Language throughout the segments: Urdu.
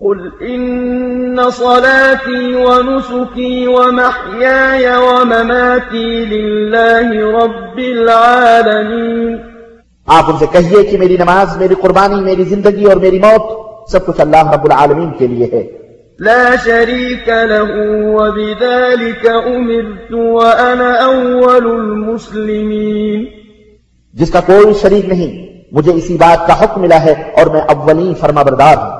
قل إن صلاتي ونسكي ومحياي ومماتي لله رب العالمين۔ آپ ان سے کہیے کہ میری نماز میری قربانی میری زندگی اور میری موت سب کچھ اللہ رب العالمین کے لیے ہے۔ لا شريك له وبذلك أمرت وأنا أول المسلمين۔ جس کا کوئی شریک نہیں مجھے اسی بات کا حکم ملا ہے اور میں اولین فرما بردار ہوں۔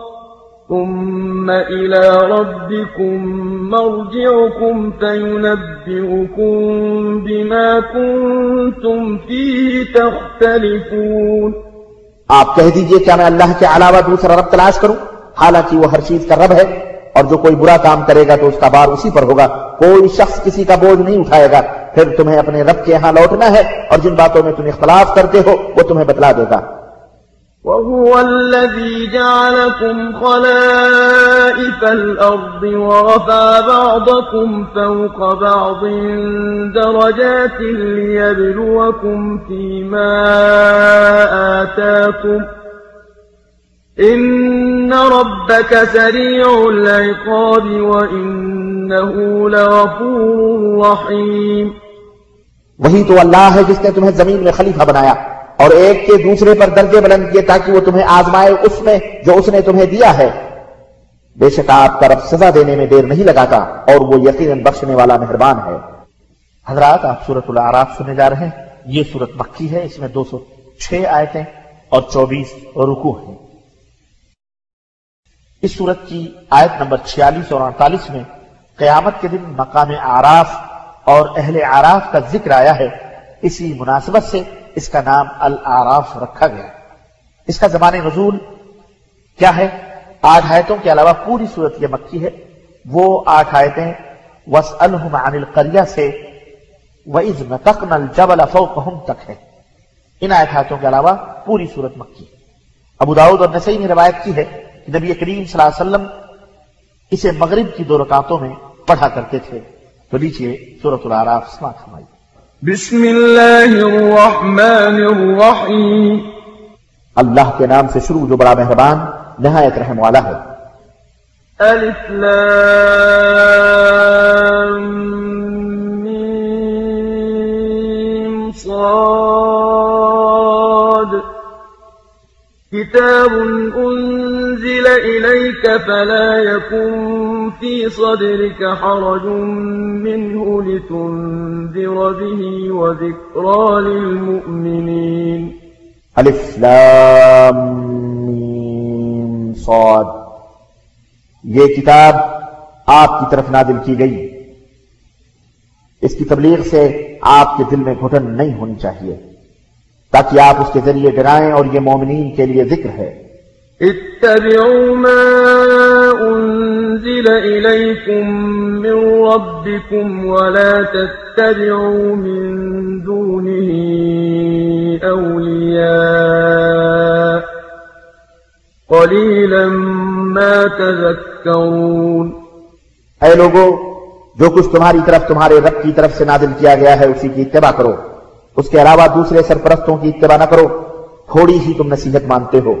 ثم إلى ربكم مرجعكم فينبئكم بما كنتم فيه تختلفون آپ کہہ دیجیے کیا میں اللہ کے علاوہ دوسرا رب تلاش کروں، حالانکہ وہ ہر چیز کا رب ہے اور جو کوئی برا کام کرے گا تو اس کا بار اسی پر ہوگا، کوئی شخص کسی کا بوجھ نہیں اٹھائے گا۔ پھر تمہیں اپنے رب کے یہاں لوٹنا ہے اور جن باتوں میں تم اختلاف کرتے ہو، وہ تمہیں بتلا دے گا۔ وهو الذي جعلكم خلائف الأرض ورفع بعضكم فوق بعض درجات ليبلوكم فيما آتاكم إن ربك سريع العقاب وإنه لغفور رحيم وہی تو اللہ ہے جس نے تمہیں زمین میں خلیفہ بنایا۔ اور ایک کے دوسرے پر درجے بلند کیے تاکہ وہ تمہیں آزمائے اس میں جو اس نے تمہیں دیا ہے۔ بے شک آپ کا رب سزا دینے میں دیر نہیں لگاتا اور وہ یقیناً بخشنے والا مہربان ہے۔ حضرات، آپ سورت العراف سننے جا رہے ہیں۔ یہ سورت مکی ہے، اس میں دو سو چھ آیتیں اور چوبیس رکو ہیں۔ اس صورت کی آیت نمبر چھیالیس اور اڑتالیس میں قیامت کے دن مقام آراف اور اہل آراف کا ذکر آیا ہے۔ اسی مناسبت سے اس کا نام العراف رکھا گیا اس کا زمان نزول کیا ہے؟ آٹھ آیتوں کے علاوہ پوری صورت یہ مکی ہے۔ وہ آٹھ آیتیں وَاسْأَلْهُمْ عَنِ الْقَرْيَةِ سے وَإِذْ نَتَقْنَا الْجَبَلَ فَوْقَهُمْ تک ہے ان آیت آیتوں کے علاوہ پوری صورت مکی ابو داود اور نسائی نے روایت کی ہے کہ نبی کریم صلی اللہ علیہ وسلم اسے مغرب کی دو رکعتوں میں پڑھا کرتے تھے۔ تو لیجیے سورت العراف سماعت فرمائیے۔ بسم الله الرحمن الرحيم اللہ کے نام سے شروع جو بڑا مہربان نہایت رحم والا ہے۔ ألف لام ميم صاد۔ كتاب أنزل إليك فلا يكن في صدرك حرج منه لتنذر به وذكرى للمؤمنين. الف لام صاد. یہ کتاب آپ کی طرف نادل کی گئی. اس کی تبلیغ سے آپ کے دل میں گھٹن نہیں ہونی چاہیے. تاکہ آپ اس کے ذریعے ڈرائیں اور یہ مومنین کے لیے ذکر ہے۔ اتبعوا ما أنزل إليكم من ربكم ولا تتبعوا من دونه أولياء قليلا ما تذكرون اے لوگو جو کچھ تمہاری طرف تمہارے رب کی طرف سے نازل کیا گیا ہے اسی کی اتباع کرو۔ اس کے علاوہ دوسرے سرپرستوں کی اتباع نہ کرو تھوڑی ہی تم نصیحت مانتے ہو۔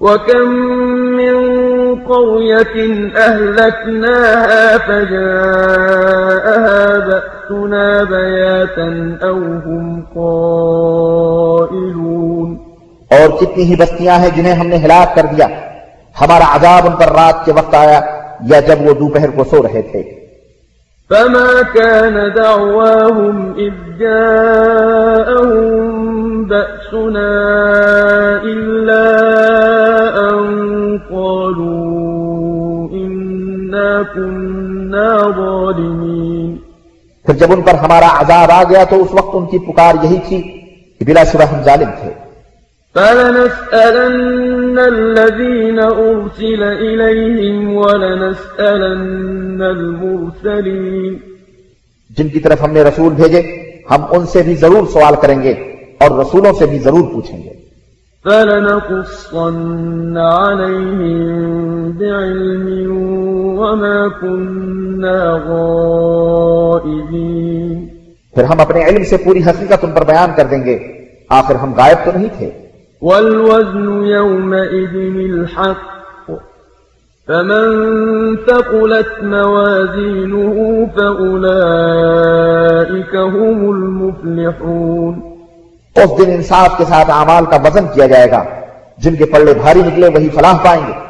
وكم من قرية أهلكناها فجاءها بأسنا بياتا أو هم قائلون۔ اور کتنی ہی بستیاں ہیں جنہیں ہم نے ہلاک کر دیا۔ ہمارا عذاب ان پر رات کے وقت آیا یا جب وہ دوپہر کو سو رہے تھے۔ فما كان دعواهم إذ جاءهم بأسنا إلا أن قالوا إنا كنا ظالمين پھر جب ان پر ہمارا عذاب آ گیا تو اس وقت ان کی پکار یہی تھی کہ بلا شبہ ہم ظالم تھے۔ فلنسألن الذين أرسل إليهم ولنسألن المرسلين جن کی طرف ہم نے رسول بھیجے ہم ان سے بھی ضرور سوال کریں گے اور رسولوں سے بھی ضرور پوچھیں گے۔ فلنقصن عليهم بعلم وما كنا غائبين پھر ہم اپنے علم سے پوری حقیقت ان پر بیان کر دیں گے۔ آخر ہم غائب تو نہیں تھے۔ والوزن يومئذ الحق. فمن ثقلت موازينه فأولئك هم المفلحون. اس دن انصاف کے ساتھ اعمال کا وزن کیا جائے گا، جن کے پلے بھاری نکلے وہی فلاح پائیں گے۔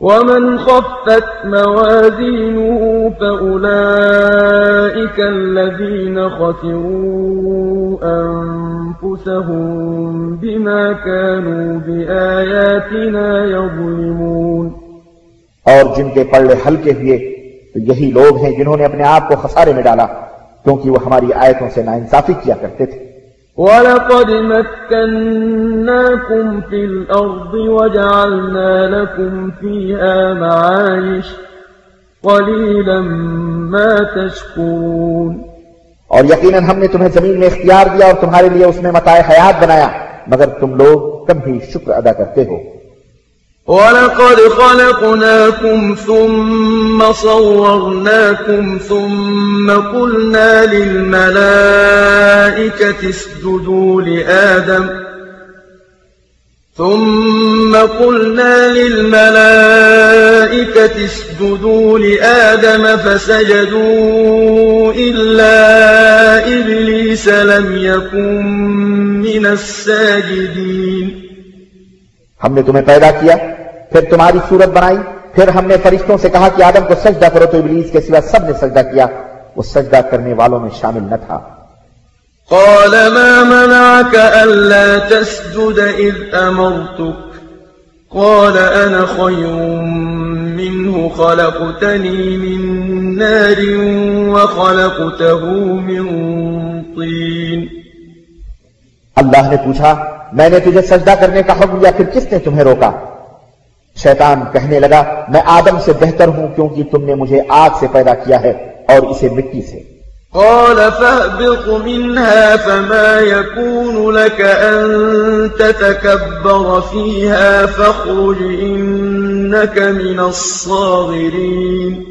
ومن خفت موازينه فأولئك الذين خسروا أنفسهم بما كانوا بآياتنا يظلمون اور جن کے پلڑے ہلکے ہوئے، تو یہی لوگ ہیں جنہوں نے اپنے آپ کو خسارے میں ڈالا، کیونکہ وہ ہماری آیتوں سے ناانصافی کیا کرتے تھے۔ وَلَقَدْ مَكَّنَّاكُمْ فِي الْأَرْضِ وَجَعَلْنَا لَكُمْ فِيهَا مَعَايِشْ قَلِيلًا مَا تَشْكُرُونَ اور یقیناً ہم نے تمہیں زمین میں اختیار دیا اور تمہارے لیے اس میں متاع حیات بنایا، مگر تم لوگ کم ہی شکر ادا کرتے ہو۔ وَلَقَدْ خَلَقْنَاكُمْ ثُمَّ صَوَّرْنَاكُمْ ثُمَّ قُلْنَا لِلْمَلَائِكَةِ اسْجُدُوا لِآدَمَ ثُمَّ قُلْنَا لِلْمَلَائِكَةِ اسْجُدُوا لِآدَمَ فَسَجَدُوا إِلَّا إِبْلِيسَ لَمْ يَكُنْ مِنَ السَّاجِدِينَ ہم نے تمہیں پیدا کیا پھر تمہاری صورت بنائی پھر ہم نے فرشتوں سے کہا کہ آدم کو سجدہ کرو تو ابلیس کے سوا سب نے سجدہ کیا۔ وہ سجدہ کرنے والوں میں شامل نہ تھا۔ قال ما منعك ألا تسجد إذ أمرتك؟ قال أنا خير منه خلقتني من نار وخلقته من طين۔ اللہ نے پوچھا میں نے تجھے سجدہ کرنے کا حکم دیا پھر کس نے تمہیں روکا؟ شیطان کہنے لگا میں آدم سے بہتر ہوں کیونکہ تم نے مجھے آگ سے پیدا کیا ہے اور اسے مٹی سے۔ قال فاهبط منها فما يكون لك أن تتكبر فيها فاخرج إنك من الصاغرين۔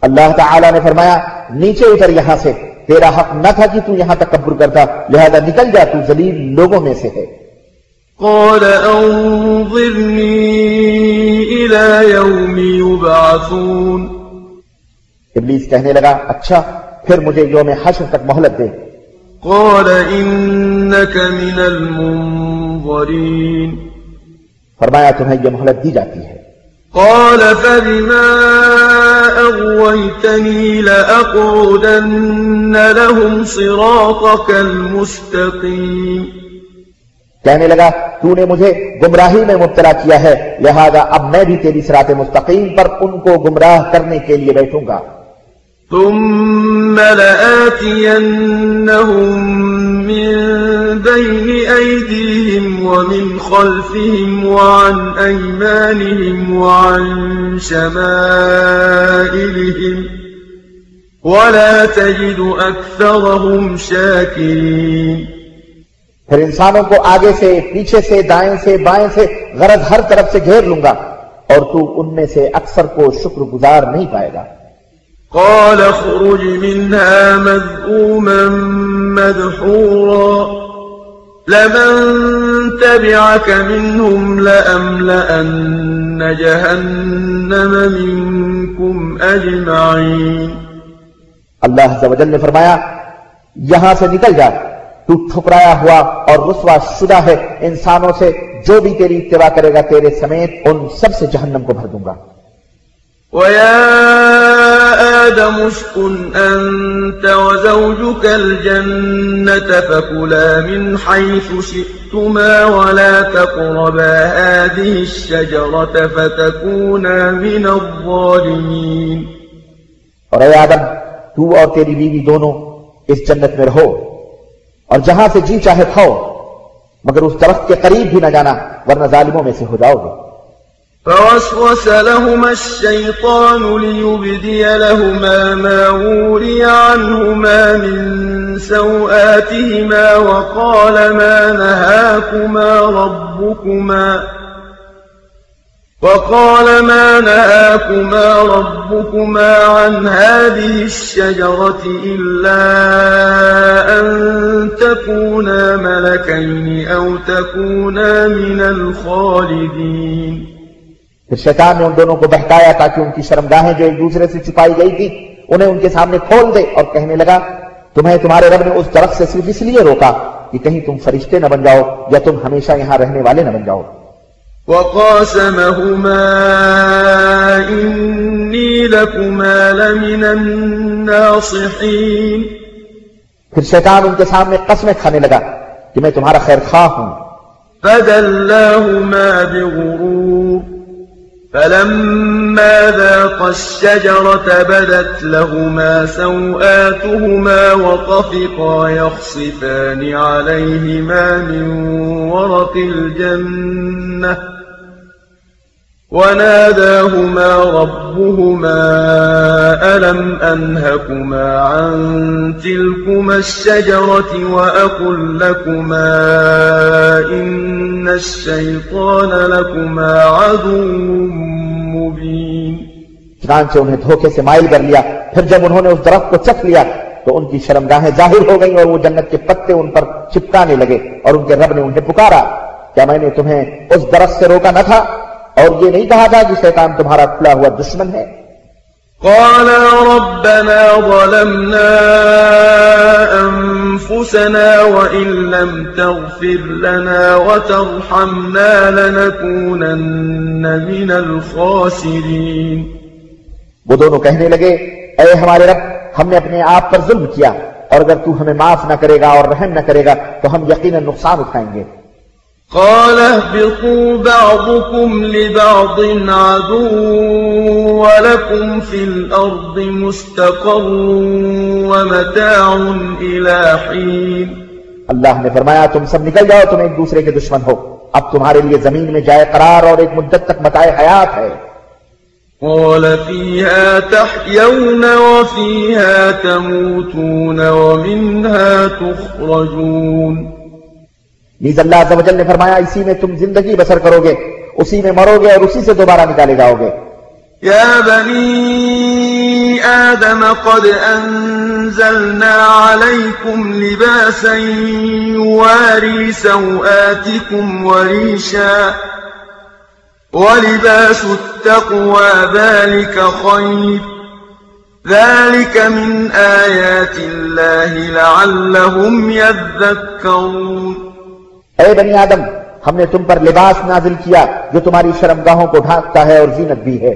اللہ تعالی نے فرمایا نیچے اتر یہاں سے تیرا حق نہ تھا کہ تو یہاں تکبر کرتا لہذا نکل جا تو ذلیل لوگوں میں سے ہے۔ قال انظرني الى يوم يبعثون. ابلیس کہنے لگا اچھا پھر مجھے یوم حشر تک مہلت دے۔ قال انك من المنظرين. فرمایا تمہیں یہ مہلت دی جاتی ہے۔ قال فبما أغويتني لأقعدن لهم صراطك المستقيم. کہنے لگا، تو نے مجھے گمراہی میں مبتلا کیا ہے، لہذا اب میں بھی تیری سرات مستقیم پر ان کو گمراہ کرنے کے لیے بیٹھوں گا. ثم لآتينهم من بين أيديهم ومن خلفهم وعن أيمانهم وعن شمائلهم ولا تجد أكثرهم شاكرين پھر انسانوں کو آگے سے پیچھے سے دائیں سے بائیں سے غرض ہر طرف سے گھیر لوں گا اور تو ان میں سے اکثر کو شکر گزار نہیں پائے گا۔ قال اخرج منها مذءوما مدحورا لمن تبعك منهم لأملأن جهنم منكم أجمعين۔ اللہ عز و جل نے فرمایا یہاں سے نکل جا۔ تو ٹھکرایا ہوا اور رسوا شدہ ہے انسانوں سے جو بھی تیری اتباع کرے گا تیرے سمیت ان سب سے جہنم کو بھر دوں گا۔ ويا آدم اسكن أنت وزوجك الجنة فكلا من حيث شئتما ولا تقربا هذه الشجرة فتكونا من الظالمين۔ اور اے آدم تو اور تیری بیوی دونوں اس جنت میں رہو۔ اور جہاں سے جی چاہے کھاؤ، مگر اس درخت کے قریب بھی نہ جانا، ورنہ ظالموں میں سے ہو جاؤ گے۔ فوسوس لهما الشيطان ليبدي لهما ما وري عنهما من سوآتهما وقال ما نهاكما ربكما وقال ما نهاكما ربكما عن هذه الشجرة إلا أن تكونا ملكين أو تكونا من الخالدين. پھر شیطان نے ان دونوں کو بہکایا تاکہ ان کی شرمگاہیں جو ایک دوسرے سے چھپائی گئی تھی، انہیں ان کے سامنے کھول دے اور کہنے لگا، تمہیں تمہارے رب نے اس درخت سے صرف اس لیے روکا کہ کہیں تم فرشتے نہ بن جاؤ یا تم ہمیشہ یہاں رہنے والے نہ بن جاؤ۔ وقاسمهما إني لكما لمن الناصحين. پھر شیطان ان کے سامنے قسمیں کھانے لگا کہ میں تمہارا خیر خواہ ہوں۔ فدلاهما بغرور فلما ذاق الشجرة بدت لهما سوآتهما وطفقا يخصفان عليهما من ورق الجنة. وناداهما ربهما ألم أنهكما عن تلكما الشجرة وأقل لكما إن الشيطان لكما عدو مبين. چنانچہ انہیں دھوکے سے مائل کر لیا، پھر جب انہوں نے اس درخت کو چکھ لیا تو ان کی شرمگاہیں ظاہر ہو گئیں اور وہ جنت کے پتے ان پر چپکانے لگے اور ان کے رب نے انہیں پکارا، کیا میں نے تمہیں اس درخت سے روکا نہ تھا؟ اور یہ نہیں کہا تھا کہ شیطان تمہارا کھلا ہوا دشمن ہے۔ قالا ربنا ظلمنا أنفسنا وإن لم تغفر لنا وترحمنا لنكونن من الخاسرين۔ وہ دونوں کہنے لگے اے ہمارے رب ہم نے اپنے آپ پر ظلم کیا اور اگر تو ہمیں معاف نہ کرے گا اور رحم نہ کرے گا تو ہم یقیناً نقصان اٹھائیں گے۔ قال اهبطوا بعضكم لبعض عدو ولكم في الأرض مستقر ومتاع إلى حين. اللہ نے فرمایا تم سب نکل جاؤ تم ایک دوسرے کے دشمن ہو۔ اب تمہارے لیے زمین میں جائے قرار اور ایک مدت تک متائے حیات ہے۔ قال فيها تحيون وفيها تموتون ومنها تخرجون۔ نیز اللہ عز و جل نے فرمایا، اسی میں تم زندگی بسر کرو گے، اسی میں مرو گے اور اسی سے دوبارہ نکالے جاؤ گے. يا بني آدم قد أنزلنا عليكم لباسا يواري سوآتكم وريشا ولباس التقوى ذلك خير ذلك من آيات الله لعلهم يذكرون اے بنی آدم، ہم نے تم پر لباس نازل کیا جو تمہاری شرمگاہوں کو ڈھانکتا ہے اور زینت بھی ہے۔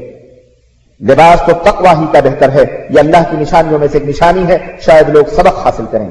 لباس تو تقوی ہی کا بہتر ہے، یہ اللہ کی نشانیوں میں سے ایک نشانی ہے، شاید لوگ سبق حاصل کریں۔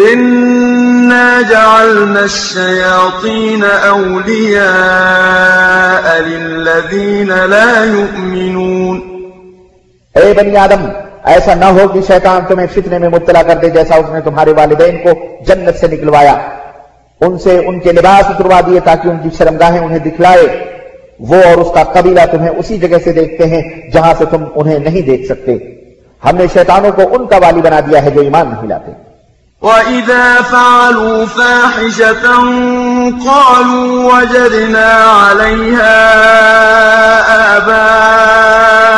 إنا جعلنا الشياطين أولياء للذين لا يؤمنون اے بنی آدم، ایسا نہ ہو کہ شیطان تمہیں فتنے میں مبتلا کر دے جیسا اس نے تمہارے والدین کو جنت سے نکلوایا۔ ان سے ان کے لباس اتروا دیے تاکہ ان کی شرمگاہیں انہیں دکھلائے۔ وہ اور اس کا قبیلہ تمہیں اسی جگہ سے دیکھتے ہیں جہاں سے تم انہیں نہیں دیکھ سکتے۔ ہم نے شیطانوں کو ان کا والی بنا دیا ہے جو ایمان نہیں لاتے۔ وَإِذَا فَعَلُوا فَاحِشَةً قَالُوا وَجَدْنَا عَلَيْهَا آبَاءَنَا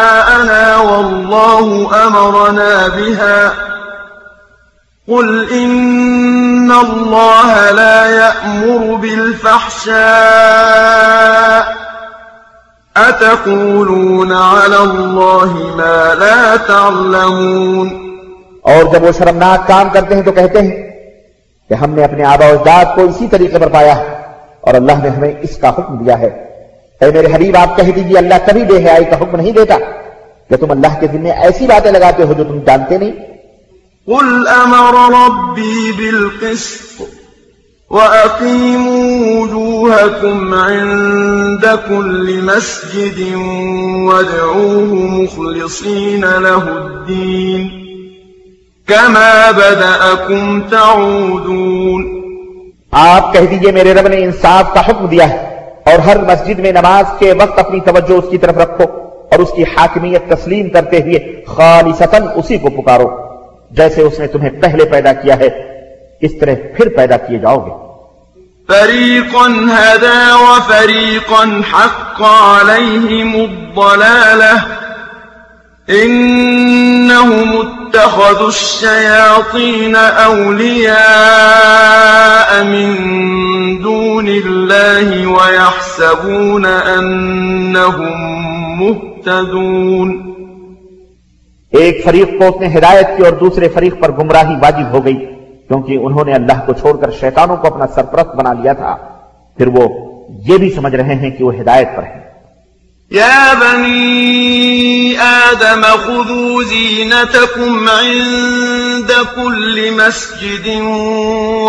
وَاللَّهُ أَمَرَنَا بِهَا قُلْ إِنَّ اللَّهَ لَا يَأْمُرُ بِالْفَحْشَاءِ أَتَقُولُونَ عَلَى اللَّهِ مَا لَا تَعْلَمُونَ اور جب وہ شرمناک کام کرتے ہیں تو کہتے ہیں کہ ہم نے اپنے آبا اجداد کو اسی طریقے پر پایا ہے اور اللہ نے ہمیں اس کا حکم دیا ہے۔ اے میرے حبیب، آپ کہہ دیجیے اللہ کبھی بے حیائی کا حکم نہیں دیتا۔ کہ تم اللہ کے ذمے ایسی باتیں لگاتے ہو جو تم جانتے نہیں۔ قل أمر ربي بالقسط وأقيموا وجوهكم عند كل مسجد وادعوه مخلصين له الدين۔ كما بدأكم تعودون آپ کہہ دیجیے میرے رب نے انصاف کا حکم دیا ہے اور ہر مسجد میں نماز کے وقت اپنی توجہ اس کی طرف رکھو اور اس کی حاکمیت تسلیم کرتے ہوئے خالصتاً اسی کو پکارو جیسے اس نے تمہیں پہلے پیدا کیا ہے۔ اس طرح پھر پیدا کیے جاؤ گے۔ فريقا هدى وفريقا حق عليهم الضلالة إنهم اتخذوا الشياطين أولياء من دون الله ويحسبون أنهم مهتدون. ایک فریق کو اس نے ہدایت کی اور دوسرے فریق پر گمراہی واجب ہو گئی کیونکہ انہوں نے اللہ کو چھوڑ کر شیطانوں کو اپنا سرپرست بنا لیا تھا۔ پھر وہ یہ بھی سمجھ رہے ہیں کہ وہ ہدایت پر ہیں۔ يا بني آدم خذوا زينتكم عند كل مسجد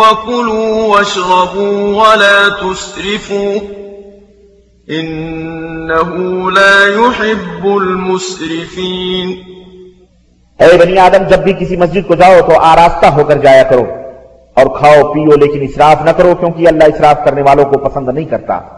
وكلوا واشربوا ولا تسرفوا إنه لا يحب المسرفين اے بنی آدم، جب بھی کسی مسجد کو جاؤ تو آراستہ ہو کر جایا کرو اور کھاؤ، پیو، لیکن اسراف نہ کرو کیونکہ اللہ اسراف کرنے والوں کو پسند نہیں کرتا۔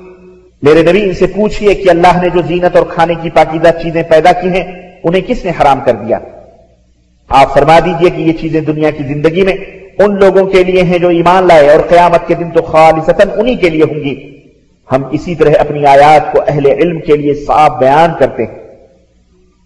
میرے نبی ان سے پوچھئے کہ اللہ نے جو زینت اور کھانے کی پاکیزہ چیزیں پیدا کی ہیں، انہیں کس نے حرام کر دیا؟ آپ فرما دیجیے کہ یہ چیزیں دنیا کی زندگی میں ان لوگوں کے لیے ہیں جو ایمان لائے اور قیامت کے دن تو خالصتاً انہی کے لیے ہوں گی۔ ہم اسی طرح اپنی آیات کو اہل علم کے لیے صاف بیان کرتے ہیں۔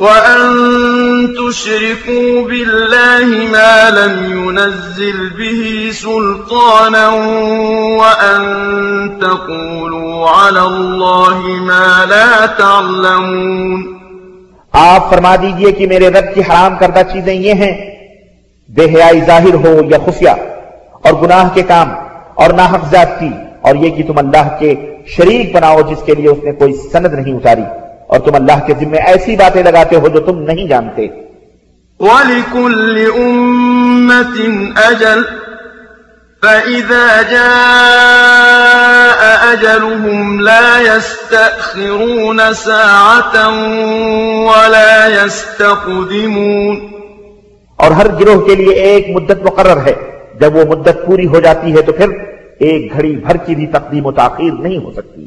وأن تشركوا بالله ما لم ينزل به سلطانا وأن تقولوا على الله ما لا تعلمون آپ فرما دیجیے کہ میرے رب کی حرام کردہ چیزیں یہ ہیں، بے حیائی ظاہر ہو یا خفیہ، اور گناہ کے کام، اور ناحق زیادتی اور یہ کہ تم اللہ کے شریک بناؤ جس کے لیے اس نے کوئی سند نہیں اتاری۔ اور تم اللہ کے ذمے ایسی باتیں لگاتے ہو جو تم نہیں جانتے۔ ولكل أمة أجل فإذا جاء أجلهم لا يستأخرون ساعة ولا يستقدمون۔ اور ہر گروہ کے لیے ایک مدت مقرر ہے۔ جب وہ مدت پوری ہو جاتی ہے تو پھر ایک گھڑی بھر کی بھی تقدیم و تاخیر نہیں ہو سکتی۔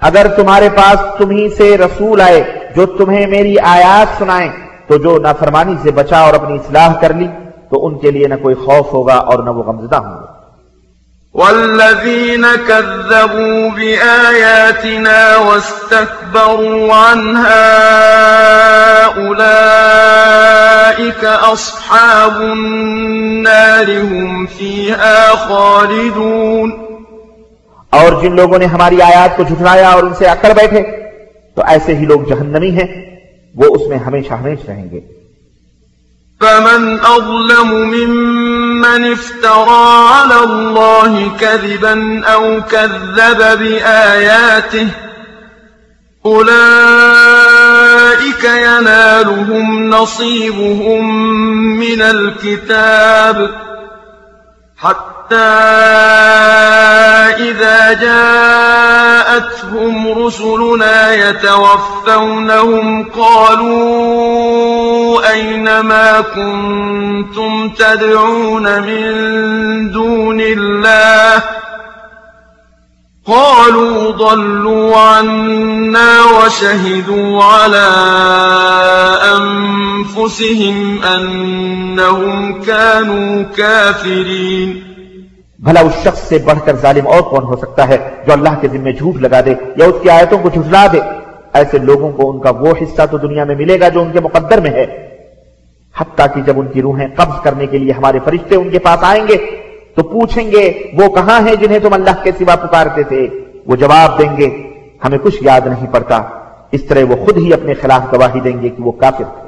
اگر تمہارے پاس تمہیں سے رسول آئے جو تمہیں میری آیات سنائیں، تو جو نافرمانی سے بچا اور اپنی اصلاح کر لی، تو ان کے لیے نہ کوئی خوف ہوگا اور نہ وہ غمزدہ ہوں گے۔ والذين كذبوا بآياتنا واستكبروا عنها أولئك أصحاب النار هم فيها خالدون۔ اور جن لوگوں نے ہماری آیات کو جھٹلایا اور ان سے اکڑ بیٹھے، تو ایسے ہی لوگ جہنمی ہیں، وہ اس میں ہمیشہ ہمیش رہیں گے۔ فمن أظلم ممن افترى على الله كذبا أو كذب بآياته، أولئك ينالهم نصيبهم من الكتاب، حتى إذا جاءتهم رسلنا يتوفونهم قالوا أين ما كنتم تدعون من دون الله قالوا ضلوا عنا وشهدوا على أنفسهم أنهم كانوا كافرين بھلا اس شخص سے بڑھ کر ظالم اور کون ہو سکتا ہے جو اللہ کے ذمہ جھوٹ لگا دے یا اس کی آیتوں کو جھٹلا دے؟ ایسے لوگوں کو ان کا وہ حصہ تو دنیا میں ملے گا جو ان کے مقدر میں ہے۔ حتیٰ کہ جب ان کی روحیں قبض کرنے کے لیے ہمارے فرشتے ان کے پاس آئیں گے، تو پوچھیں گے، وہ کہاں ہیں جنہیں تم اللہ کے سوا پکارتے تھے؟ وہ جواب دیں گے، ہمیں کچھ یاد نہیں پڑتا۔ اس طرح وہ خود ہی اپنے خلاف گواہی دیں گے کہ وہ کافر تھے۔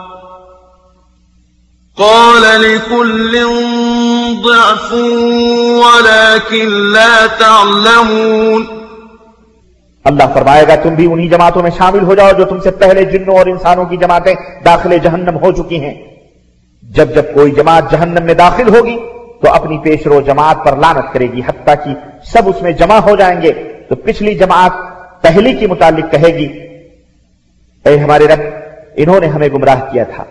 قال لكل ضعف ولكن لا تعلمون. اللہ فرمائے گا، تم بھی انہی جماعتوں میں شامل ہو جاؤ جو تم سے پہلے جنوں اور انسانوں کی جماعتیں داخل جہنم ہو چکی ہیں۔ جب جب کوئی جماعت جہنم میں داخل ہوگی، تو اپنی پیش رو جماعت پر لانت کرے گی، حتیٰ کہ سب اس میں جمع ہو جائیں گے۔ تو پچھلی جماعت پہلی کے متعلق کہے گی، اے ہمارے رب، انہوں نے ہمیں گمراہ کیا تھا۔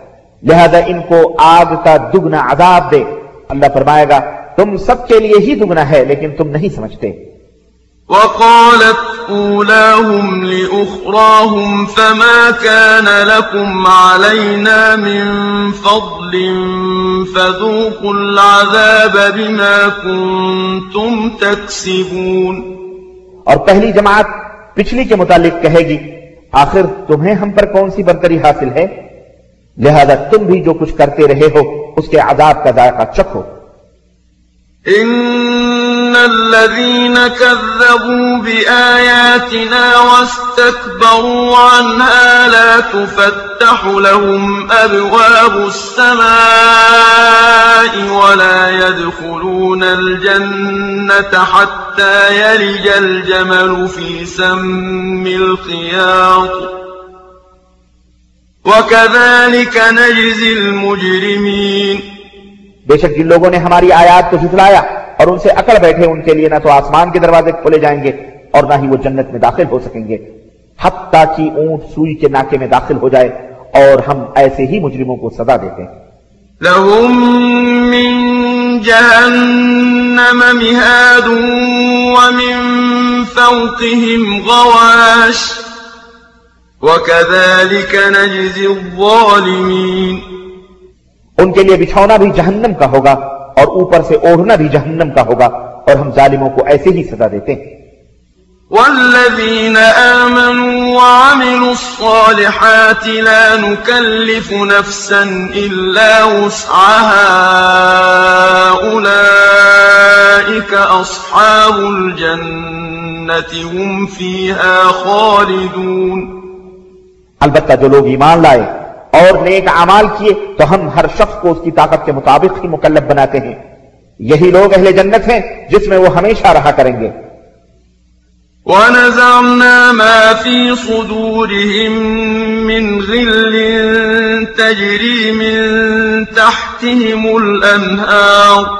لہذا ان کو آگ کا دگنا عذاب دے۔ اللہ فرمائے گا تم سب کے لیے ہی دگنا ہے لیکن تم نہیں سمجھتے۔ وقالت أولاهم لأخراهم فما كان لكم علينا من فضل فذوقوا العذاب بما كنتم تكسبون۔ اور پہلی جماعت پچھلی کے متعلق کہے گی آخر تمہیں ہم پر کون سی برتری حاصل ہے؟ لہذا تم بھی جو کچھ کرتے رہے ہو، اس کے عذاب کا ذائقہ چکھو۔ ان الذين كذبوا بآياتنا واستكبروا عنها لا تفتح لهم أبواب السماء ولا يدخلون الجنة حتى يلج الجمل في سم الخياط. وَكَذَلِكَ نَجْزِي الْمُجْرِمِينَ بے شک جن لوگوں نے ہماری آیات کو جھٹلایا اور ان سے اکڑ بیٹھے ان کے لیے نہ تو آسمان کے دروازے کھولے جائیں گے اور نہ ہی وہ جنت میں داخل ہو سکیں گے حتیٰ کہ اونٹ سوئی کے ناکے میں داخل ہو جائے اور ہم ایسے ہی مجرموں کو سزا دیتے ہیں۔ لهم من جهنم مهاد ومن فوقهم غواش وَكَذَلِكَ نَجْزِي الظَّالِمِينَ ان کے لیے بچھونا بھی جہنم کا ہوگا اور اوپر سے اوڑھنا بھی جہنم کا ہوگا اور ہم ظالموں کو ایسے ہی سزا دیتے ہیں۔ والذين آمنوا وعملوا الصالحات لا نكلف نفسا إلا وسعها أولئك أصحاب الجنة هم فيها خالدون البتہ جو لوگ ایمان لائے اور نیک اعمال کیے، تو ہم ہر شخص کو اس کی طاقت کے مطابق ہی مکلب بناتے ہیں۔ یہی لوگ اہل جنت ہیں جس میں وہ ہمیشہ رہا کریں گے۔ وَنَزَعْنَا مَا فِي صُدُورِهِم مِّن غِلٍّ تَجْرِي مِن تَحْتِهِمُ الْأَنْهَارُ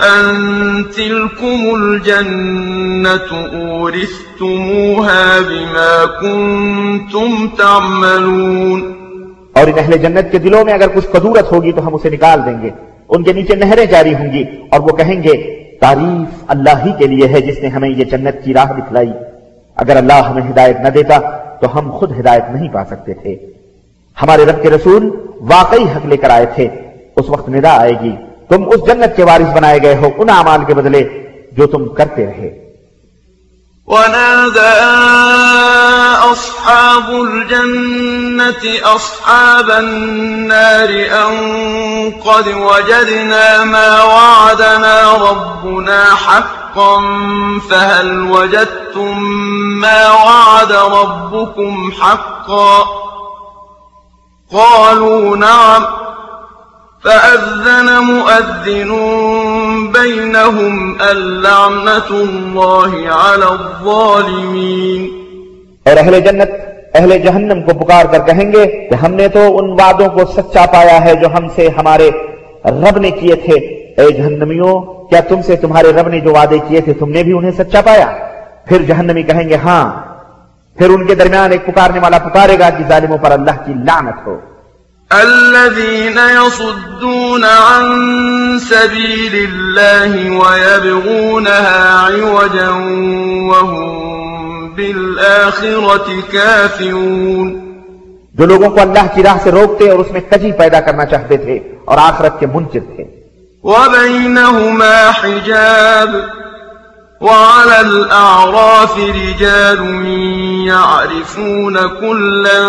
أن تلكم الجنة أورثتموها بما كنتم تعملون. اور ان اہل جنت کے دلوں میں اگر کچھ قدورت ہوگی تو ہم اسے نکال دیں گے۔ ان کے نیچے نہریں جاری ہوں گی اور وہ کہیں گے، تعریف اللہ ہی کے لیے ہے جس نے ہمیں یہ جنت کی راہ دکھلائی۔ اگر اللہ ہمیں ہدایت نہ دیتا تو ہم خود ہدایت نہیں پا سکتے تھے۔ ہمارے رب کے رسول واقعی حق لے کر آئے تھے۔ اس وقت ندا آئے گی۔ تم اس جنت کے وارث بنائے گئے ہو، ان اعمال کے بدلے جو تم کرتے رہے۔ ونادى أصحاب الجنة أصحاب النار أن قد وجدنا ما وعدنا ربنا حقا، فهل وجدتم ما وعد ربكم حقا؟ قالوا نعم. فأذن مؤذن بينهم اللعنة الله على الظالمين اور اہل جنت، اہل جہنم کو پکار کر کہیں گے کہ ہم نے تو ان وعدوں کو سچا پایا ہے جو ہم سے ہمارے رب نے کیے تھے۔ اے جہنمیوں، کیا تم سے تمہارے رب نے جو وعدے کیے تھے تم نے بھی انہیں سچا پایا؟ پھر جہنمی کہیں گے ہاں۔ پھر ان کے درمیان ایک پکارنے والا پکارے گا کہ ظالموں پر اللہ کی لعنت ہو۔ الذين يصدون عن سبيل الله ويبغونها عوجا وهم بالآخرة كافرون. جو لوگوں کو اللہ کی راہ سے روکتے اور اس میں کجی پیدا کرنا چاہتے تھے اور آخرت کے منکر تھے۔ وبينهما حجاب. وعلى الأعراف رجال يعرفون كلا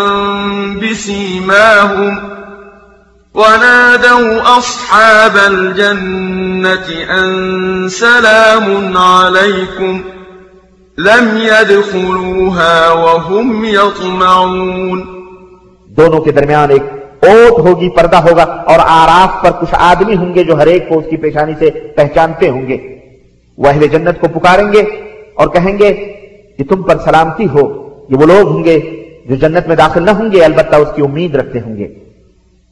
بسيماهم ونادوا أصحاب الجنة أن سلام عليكم لم يدخلوها وهم يطمعون دونوں کے درمیان ایک اوٹ ہوگی، پردہ ہوگا اور آراف پر کچھ آدمی ہوں گے جو ہر ایک کو اس کی پیشانی سے پہچانتے ہوں گے۔ وہ اہل جنت کو پکاریں گے اور کہیں گے کہ تم پر سلامتی ہو یہ وہ لوگ ہوں گے جو جنت میں داخل نہ ہوں گے البتہ اس کی امید رکھتے ہوں گے۔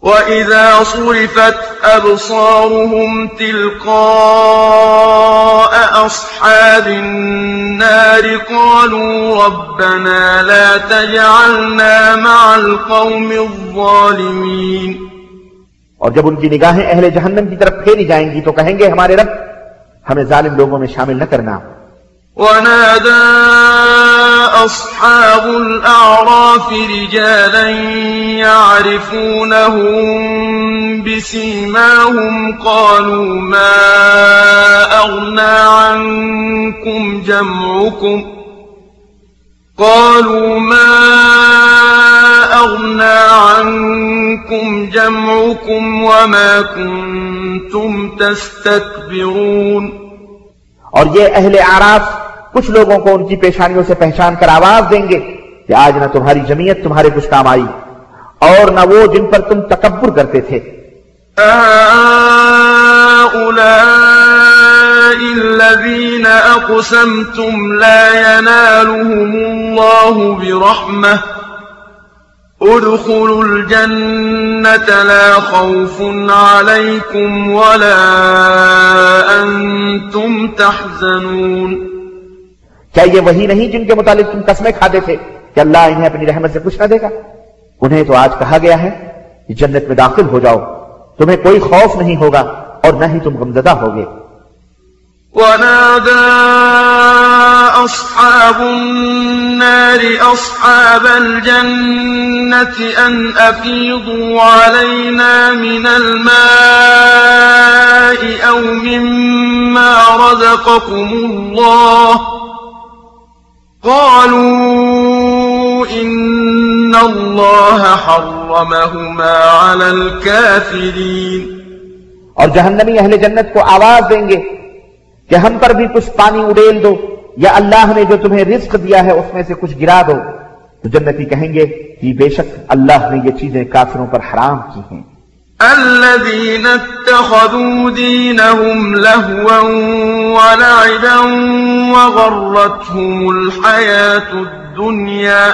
وَإِذَا صُرِفَتْ أَبْصَارُهُمْ تِلْقَاءَ أَصْحَابِ النَّارِ قَالُوا رَبَّنَا لَا تَجْعَلْنَا مَعَ الْقَوْمِ الظَّالِمِينَ۔ اور جب ان کی نگاہیں اہل جہنم کی طرف پھیری جائیں گی تو کہیں گے ہمارے رب ہمیں ظالم لوگوں میں شامل نہ کرنا۔ ونادى أصحاب الأعراف رجالا يعرفونهم بسيماهم قالوا ما أغنى عنكم جمعكم قالوا ما أغنى عنكم جمعكم وما كنتم تستكبرون اور یہ اہل آراف کچھ لوگوں کو ان کی پیشانیوں سے پہچان کر آواز دیں گے کہ آج نہ تمہاری جمعیت تمہارے کچھ کام آئی اور نہ وہ جن پر تم تکبر کرتے تھے۔ الذين أقسمتم لا ينالهم الله برحمة ادخلوا الجنة لا خوف عليكم ولا أنتم تحزنون. کیا یہ وہی نہیں جن کے متعلق تم قسمیں کھاتے تھے کہ اللہ انہیں اپنی رحمت سے کچھ نہ دے گا؟ انہیں تو آج کہا گیا ہے کہ جنت میں داخل ہو جاؤ، تمہیں کوئی خوف نہیں ہوگا اور نہ ہی تم غمزدہ ہوگے۔ ونادى أصحاب النار أصحاب الجنة أن أفيضوا علينا من الماء أو مما رزقكم الله قالوا إن الله حرمهما على الكافرين اور جہنمی اہل جنت کو آواز دیں گے کہ ہم پر بھی کچھ پانی اڈیل دو یا اللہ نے جو تمہیں رزق دیا ہے اس میں سے کچھ گرا دو۔ تو جنتی کہیں گے کہ بے شک اللہ نے یہ چیزیں کافروں پر حرام کی ہیں۔ الذين اتخذوا دينهم لهوا ولعبا وغرتهم الحياة الدنيا،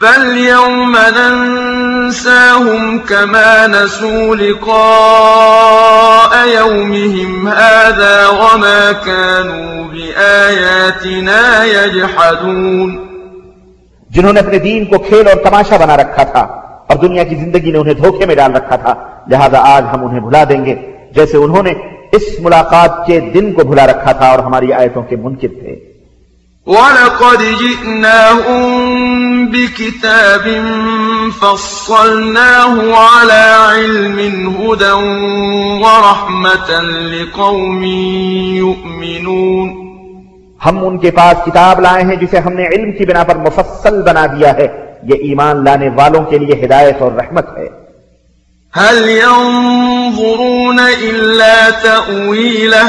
فاليوم ننسى ننساهم كما نسوا لقاء يومهم هذا وما كانوا بآياتنا يجحدون. جنہوں نے اپنے دین کو کھیل اور تماشا بنا رکھا تھا اور دنیا کی زندگی نے انہیں دھوکے میں ڈال رکھا تھا، لہذا آج ہم انہیں بھلا دیں گے۔ جیسے انہوں نے اس ملاقات کے دن کو بھلا رکھا تھا اور ہماری آیتوں کے منکر تھے۔ وَلَقَدْ جِئْنَاهُمْ بِكِتَابٍ فَصَّلْنَاهُ عَلَى عِلْمٍ هُدًى وَرَحْمَةً لِقَوْمٍ يُؤْمِنُونَ ہم ان کے پاس کتاب لائے ہیں جسے ہم نے علم کی بنا پر مفصل بنا دیا ہے۔ یہ ایمان لانے والوں کے لیے ہدایت اور رحمت ہے۔ هل ينظرون إلا تأويله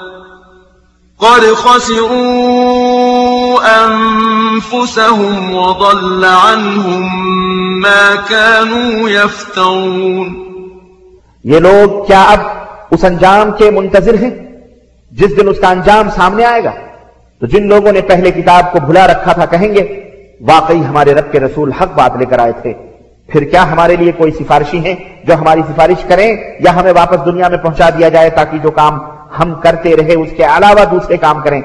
قد خسروا أنفسهم وضل عنهم ما كانوا يفترون یہ لوگ کیا اب اس انجام کے منتظر ہیں؟ جس دن اس کا انجام سامنے آئے گا، تو جن لوگوں نے پہلے کتاب کو بھلا رکھا تھا کہیں گے، واقعی ہمارے رب کے رسول حق بات لے کر آئے تھے۔ پھر کیا ہمارے لیے کوئی سفارشی ہیں جو ہماری سفارش کریں یا ہمیں واپس دنیا میں پہنچا دیا جائے تاکہ جو کام ہم کرتے رہے اس کے علاوہ دوسرے کام کریں؟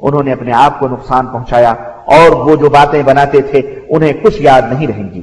انہوں نے اپنے آپ کو نقصان پہنچایا اور وہ جو باتیں بناتے تھے انہیں کچھ یاد نہیں رہیں گی۔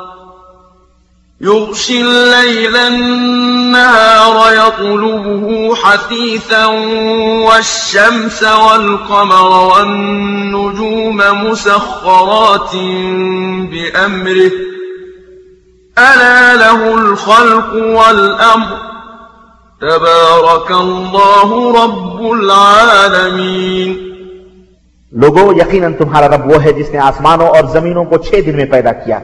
يغشي الليل النهار يطلبه حثيثا والشمس والقمر والنجوم مسخرات بأمره ألا له الخلق والأمر تبارك الله رب العالمين لوگو، یقیناً تمہارا رب وہ ہے جس نے آسمانوں اور زمینوں کو چھ دن میں پیدا کیا۔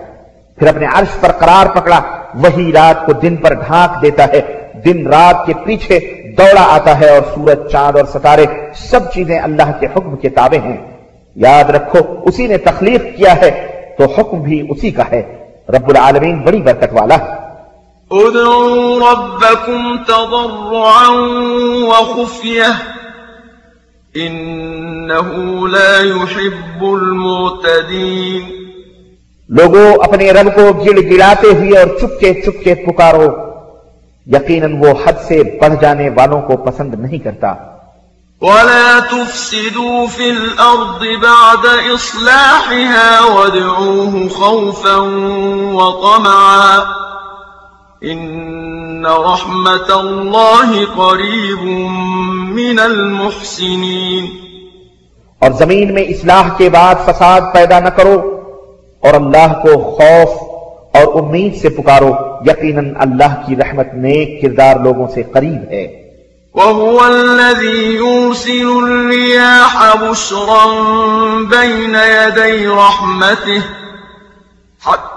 پھر اپنے عرش پر قرار پکڑا، وہی رات کو دن پر ڈھانک دیتا ہے۔ دن رات کے پیچھے دوڑا آتا ہے اور سورج، چاند اور ستارے سب چیزیں اللہ کے حکم کے تابع ہیں۔ یاد رکھو، اسی نے تخلیق کیا ہے، تو حکم بھی اسی کا ہے۔ رب العالمین بڑی برکت والا۔ ہے ادعوا ربكم تضرعا وخفية إنه لا يحب المعتدين لوگوں اپنے رب کو گڑ گڑاتے ہوئے اور چپکے چپکے پکارو۔ یقیناً وہ حد سے بڑھ جانے والوں کو پسند نہیں کرتا۔ ولا تفسدوا في الأرض بعد إصلاحها وادعوه خوفا وطمعا إن رحمة الله قريب من المحسنين اور زمین میں اصلاح کے بعد فساد پیدا نہ کرو۔ اور اللہ کو خوف اور امید سے پکارو، یقیناً اللہ کی رحمت نیک کردار لوگوں سے قریب ہے۔ وهو الذي يرسل الرياح بشرا بين يدي رحمته، حتى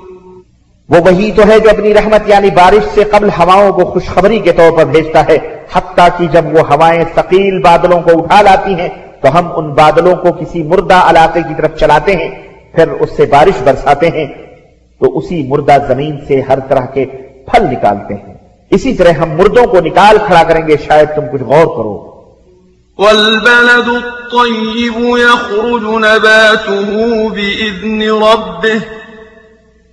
وہ وہی تو ہے جو اپنی رحمت یعنی بارش سے قبل ہواؤں کو خوشخبری کے طور پر بھیجتا ہے، حتیٰ کہ جب وہ ہوائیں ثقیل بادلوں کو اٹھا لاتی ہیں، تو ہم ان بادلوں کو کسی مردہ علاقے کی طرف چلاتے ہیں، پھر اس سے بارش برساتے ہیں، تو اسی مردہ زمین سے ہر طرح کے پھل نکالتے ہیں۔ اسی طرح ہم مردوں کو نکال کھڑا کریں گے، شاید تم کچھ غور کرو۔ والبلد الطيب يخرج نباته بإذن ربه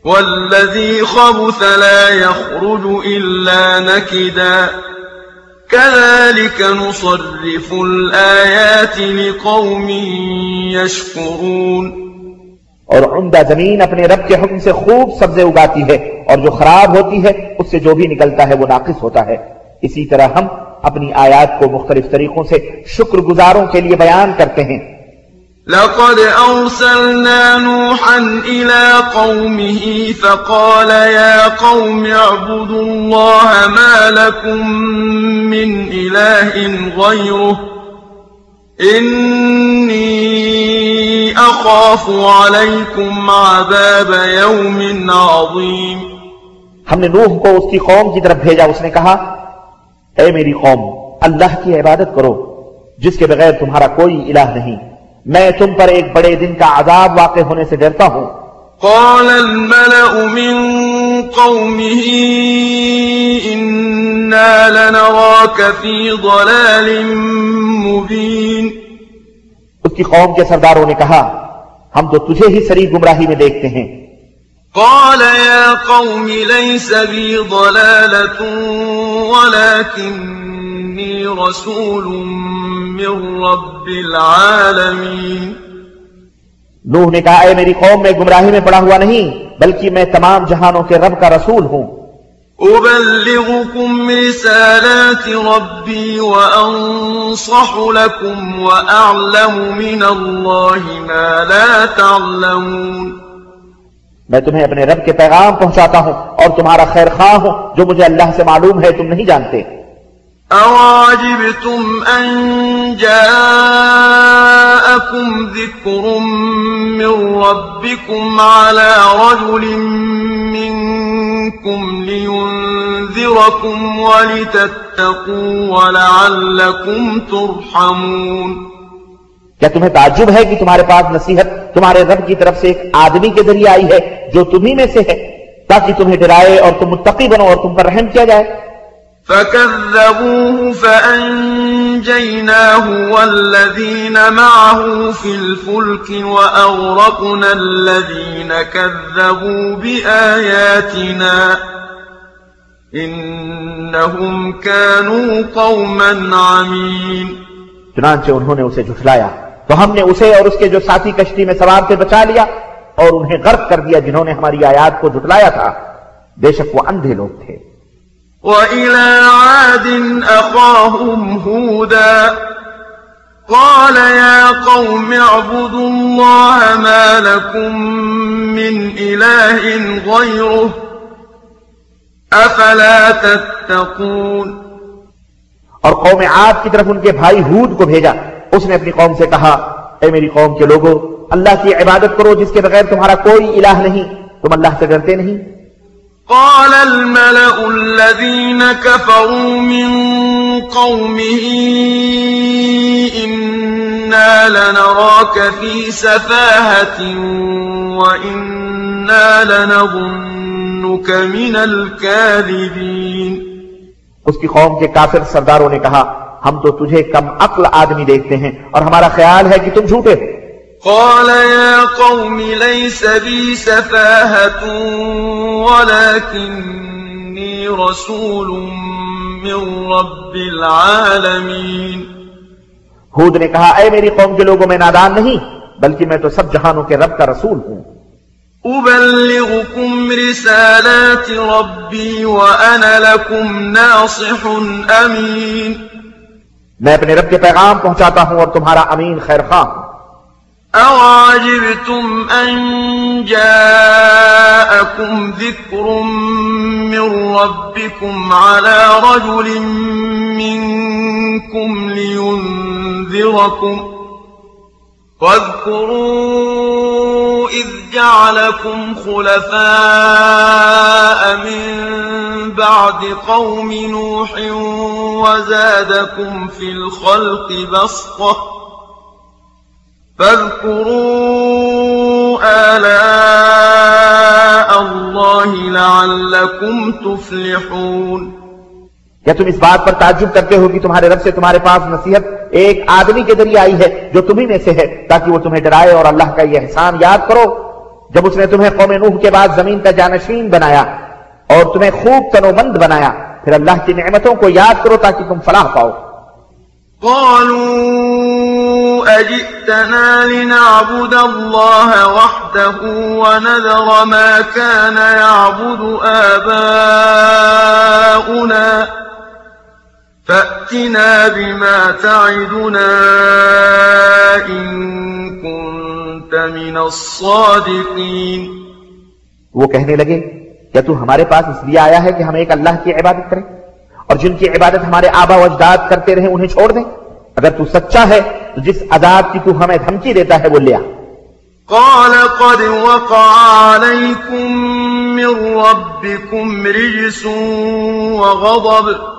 والذي خبث لا يخرج إلا نكدا. كذلك نصرف الآيات لقوم يشكرون. اور عمدہ زمین اپنے رب کے حکم سے خوب سبزے اگاتی ہے اور جو خراب ہوتی ہے، اس سے جو بھی نکلتا ہے وہ ناقص ہوتا ہے۔ اسی طرح ہم اپنی آیات کو مختلف طریقوں سے شکر گزاروں کے لیے بیان کرتے ہیں۔ لقد أرسلنا نوحا إلى قومه فقال يا قوم اعبدوا الله ما لكم من إله غيره إني أخاف عليكم عذاب يوم عظيم ہم نے نوح کو اس کی قوم کی طرف بھیجا، اس نے کہا، اے میری قوم، اللہ کی عبادت کرو، جس کے بغیر تمہارا کوئی الہ نہیں۔ میں تم پر ایک بڑے دن کا عذاب واقع ہونے سے ڈرتا ہوں۔ قال الملأ من قومه إنا لنراك في ضلال مبين۔ اس کی قوم کے سرداروں نے کہا ہم تو تجھے ہی سری گمراہی میں دیکھتے ہیں۔ قال يا قوم ليس بي ضلالة ولكني رسول من رب العالمين۔ نوح نے کہا اے میری قوم میں گمراہی میں پڑا ہوا نہیں بلکہ میں تمام جہانوں کے رب کا رسول ہوں۔ أبلغكم رسالات ربي وأنصح لكم وأعلم من الله ما لا تعلمون۔ میں تمہیں اپنے رب کے پیغام پہنچاتا ہوں اور تمہارا خیر خواہ ہوں جو مجھے اللہ سے معلوم ہے تم نہیں جانتے۔ أواجبتم أن جاءكم ذكر من ربكم على رجل منكم لينذركم ولتتقوا ولعلكم ترحمون کیا تمہیں تعجب ہے کہ تمہارے پاس نصیحت تمہارے رب کی طرف سے ایک آدمی کے ذریعے آئی ہے جو تمہیں میں سے ہے تاکہ تمہیں ڈرائے اور تم متقی بنو اور تم پر رحم کیا جائے؟ فكذبوه فأنجيناه والذين معه في الفلك وأغرقنا الذين كذبوا بآياتنا إنهم كانوا قوما عمين چنانچہ انہوں نے اسے جھٹلایا۔ تو ہم نے اسے اور اس کے جو ساتھی کشتی میں سوار تھے بچا لیا اور انہیں غرق کر دیا جنہوں نے ہماری آیات کو جھٹلایا تھا۔ بے شک وہ اندھے لوگ تھے۔ وإلى عاد أخاهم هودا قال يا قوم اعبدوا الله ما لكم من إله غيره أفلا تتقون اور قوم عاد کی طرف ان کے بھائی ہود کو بھیجا۔ اس نے اپنی قوم سے کہا، اے میری قوم کے لوگوں اللہ کی عبادت کرو جس کے بغیر تمہارا کوئی الہ نہیں، تم اللہ سے ڈرتے نہیں۔ قال الملأ الذين كفروا من قومه إنا لنراك في سفاهة وإنا لنظنك من الكاذبين. اس کی قوم کے کافر سرداروں نے کہا، ہم تو تجھے کم عقل آدمی دیکھتے ہیں اور ہمارا خیال ہے کہ تم جھوٹے ہو قال يا قوم ليس بي سفاهة ولكني رسول من رب العالمين. ہود نے کہا اے میری قوم کے لوگوں میں نادان نہیں بلکہ میں تو سب جہانوں کے رب کا رسول ہوں۔ أبلغكم رسالات ربي وأنا لكم ناصح أمين. میں اپنے رب کے پیغام پہنچاتا ہوں اور تمہارا امین خیر خواہ ہوں۔ أَوَعَجِبْتُمْ أَن جَاءَكُمْ ذِكْرٌ مِّن رَّبِّكُمْ عَلَىٰ رَجُلٍ مِّنكُمْ لِيُنذِرَكُمْ واذكروا إذ جعلكم خلفاء من بعد قوم نوح وزادكم في الخلق بسطة فاذكروا آلاء الله لعلكم تفلحون کیا تم اس بات پر تعجب کرتے ہو کہ تمہارے رب سے تمہارے پاس نصیحت ایک آدمی کے ذریعے آئی ہے جو تمہیں میں سے ہے تاکہ وہ تمہیں ڈرائے اور اللہ کا یہ احسان یاد کرو۔ جب اس نے تمہیں قوم نوح کے بعد زمین کا جانشین بنایا اور تمہیں خوب تنومند بنایا پھر اللہ کی نعمتوں کو یاد کرو تاکہ تم فلاح پاؤ۔ قالوا أجئتنا لنعبد الله وحده ونذر ما كان يعبد آباؤنا فأتنا بما تعدنا إن كنت من الصادقين وہ کہنے لگے، کیا تو ہمارے پاس اس لیے آیا ہے کہ ہم ایک اللہ کی عبادت کریں اور جن کی عبادت ہمارے آبا و اجداد کرتے رہے انہیں چھوڑ دیں؟ اگر تو سچا ہے تو جس عذاب کی تو ہمیں دھمکی دیتا ہے وہ لیا قال قد وقع عليكم من ربكم رجس وغضب۔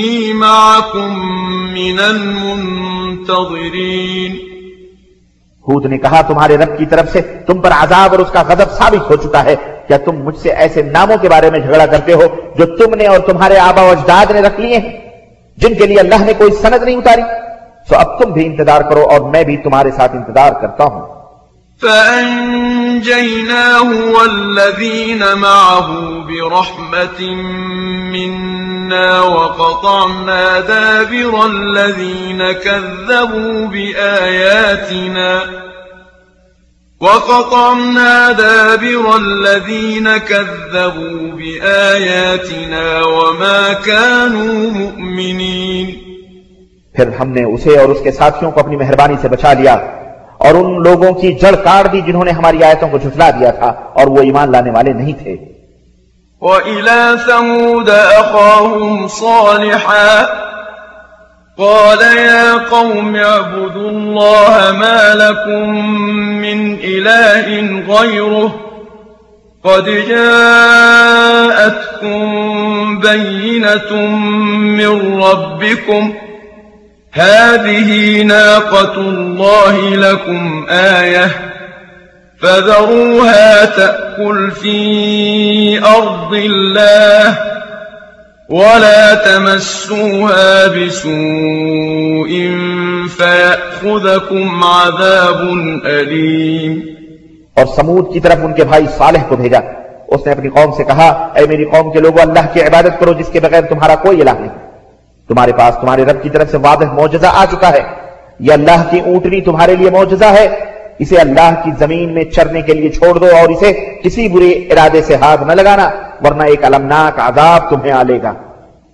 إني معكم من المنتظرين. ہود نے کہا، تمہارے رب کی طرف سے تم پر عذاب اور اس کا غضب ثابت ہو چکا ہے۔ کیا تم مجھ سے ایسے ناموں کے بارے میں جھگڑا کرتے ہو جو تم نے اور تمہارے آبا و اجداد نے رکھ لیے ہیں، جن کے لیے اللہ نے کوئی سند نہیں اتاری؟ تو اب تم بھی انتظار کرو اور میں بھی تمہارے ساتھ انتظار کرتا ہوں۔ فأنجيناه والذين معه برحمة منا وقطعنا دابر الذين كذبوا بآياتنا وقطعنا دابر الذين كذبوا بآياتنا وما كانوا مؤمنين پھر ہم نے اسے اور اس کے ساتھیوں کو اپنی مہربانی سے بچا لیا۔ اور ان لوگوں کی جڑ کاٹ دی جنہوں نے ہماری آیتوں کو جھٹلا دیا تھا اور وہ ایمان لانے والے نہیں تھے۔ وإلى ثمود أخاهم صالحا قال يا قوم اعبدوا الله ما لكم من إله غيره قد جاءتكم بينة من ربكم هذه ناقة الله لكم آية فذروها تأكل في أرض الله ولا تمسوها بسوء فيأخذكم عذاب أليم اور سمود کی طرف ان کے بھائی صالح کو بھیجا۔ اس نے اپنی قوم سے کہا، اے میری قوم کے لوگوں، اللہ کی عبادت کرو جس کے بغیر تمہارا کوئی الہ نہیں۔ تمہارے پاس تمہارے رب کی طرف سے واضح معجزہ آ چکا ہے۔ یہ اللہ کی اونٹنی تمہارے لیے معجزہ ہے۔ اسے اللہ کی زمین میں چرنے کے لیے چھوڑ دو اور اسے کسی برے ارادے سے ہاتھ نہ لگانا، ورنہ ایک المناک عذاب تمہیں آ لے گا۔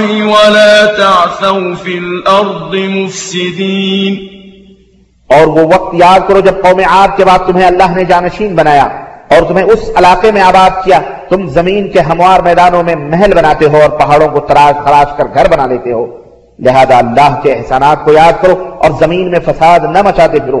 الله ولا تعثوا في الأرض مفسدين اور وہ وقت یاد کرو جب قوم عاد کے بعد تمہیں اللہ نے جانشین بنایا اور تمہیں اس علاقے میں آباد کیا، تم زمین کے ہموار میدانوں میں محل بناتے ہو اور پہاڑوں کو تراش خراش کر گھر بنا لیتے ہو۔ لہذا اللہ کے احسانات کو یاد کرو اور زمین میں فساد نہ مچاتے پھرو۔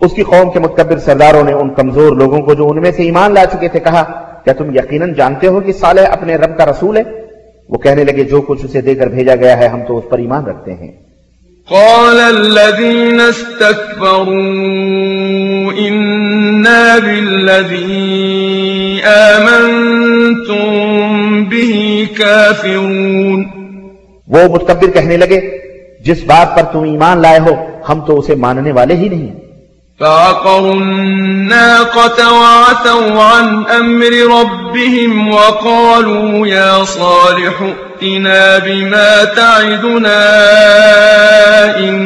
اس کی قوم کے متکبر سرداروں نے ان کمزور لوگوں کو جو ان میں سے ایمان لا چکے تھے کہا کیا تم یقیناً جانتے ہو کہ صالح اپنے رب کا رسول ہے؟ وہ کہنے لگے جو کچھ اسے دے کر بھیجا گیا ہے ہم تو اس پر ایمان رکھتے ہیں۔ قال الذين استكبروا إنا بالذي آمنتم به كافرون۔ وہ متکبر کہنے لگے جس بات پر تم ایمان لائے ہو ہم تو اسے ماننے والے ہی نہیں۔ فعقروا الناقة وعتوا عن أمر ربهم وقالوا يا صالح ائتنا بما تعدنا إن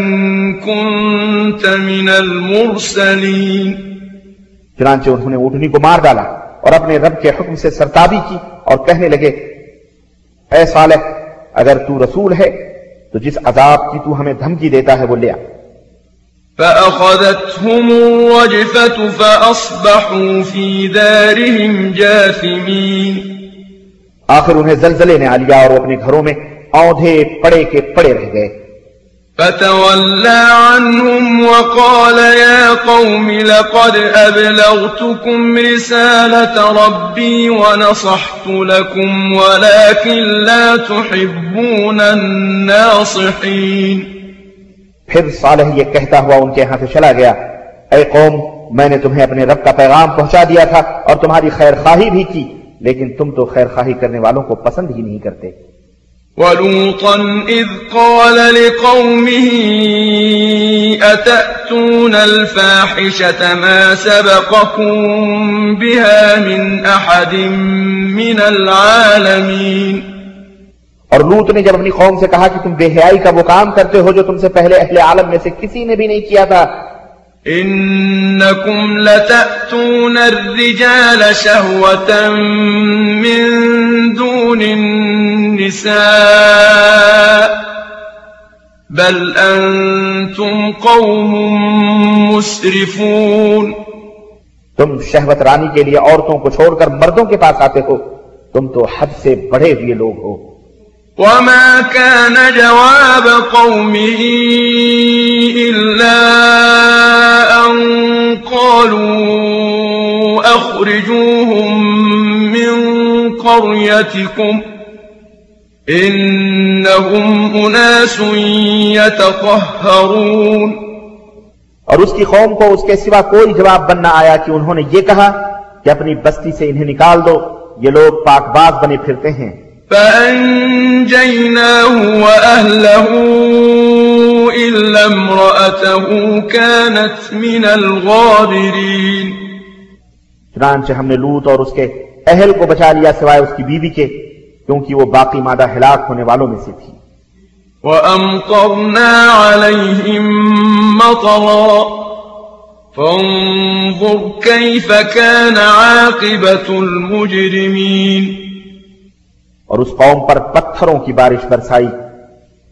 كنت من المرسلين. چنانچہ انہوں نے اونٹنی کو مار ڈالا اور اپنے رب کے حکم سے سرتابی کی اور کہنے لگے، اے صالح، اگر تو رسول ہے، تو جس عذاب کی تو ہمیں دھمکی دیتا ہے، وہ لیا فأخذتهم الرجفة فأصبحوا في دارهم جاثمين. آخر انہیں زلزلے نے آ لیا اور اپنے گھروں میں اودھے پڑے کے پڑے رہ گئے۔ فتولى عنهم وقال يا قوم لقد أبلغتكم رسالة ربي ونصحت لكم ولكن لا تحبون الناصحين. پھر صالح یہ کہتا ہوا ان کے ہاں سے چلا گیا، اے قوم، میں نے تمہیں اپنے رب کا پیغام پہنچا دیا تھا اور تمہاری خیر خواہی بھی کی، لیکن تم تو خیر خواہی کرنے والوں کو پسند ہی نہیں کرتے. ولوطا إذ قال لقومه أتأتون الفاحشة ما سبقكم بها من أحد من العالمين اور لوت نے جب اپنی قوم سے کہا کہ تم بے حیائی کا وہ کام کرتے ہو جو تم سے پہلے اہل عالم میں سے کسی نے بھی نہیں کیا تھا۔ إنكم لتأتون الرجال شهوة من دون النساء بل أنتم قوم مسرفون۔ تم شہوت رانی کے لیے عورتوں کو چھوڑ کر مردوں کے پاس آتے ہو۔ تم تو حد سے بڑے ہوئے لوگ ہو۔ وما كان جواب قومه إلا أن قالوا أخرجوهم من قريتكم إنهم أناس يتطهرون اور اس کی قوم کو اس کے سوا کوئی جواب بننا آیا کہ انہوں نے یہ کہا کہ اپنی بستی سے انہیں نکال دو، یہ لوگ پاک باز بنے پھرتے ہیں۔ فأنجيناه وأهله إلا امرأته كانت من الغابرين. چنانچہ ہم نے لوت اور اس کے اہل کو بچا لیا سوائے اس کی بیوی کے کیونکہ وہ باقی مادہ ہلاک ہونے والوں میں سے تھی۔ وأمطرنا عليهم مطرا فانظر كيف كان عاقبة المجرمين. اور اس قوم پر پتھروں کی بارش برسائی۔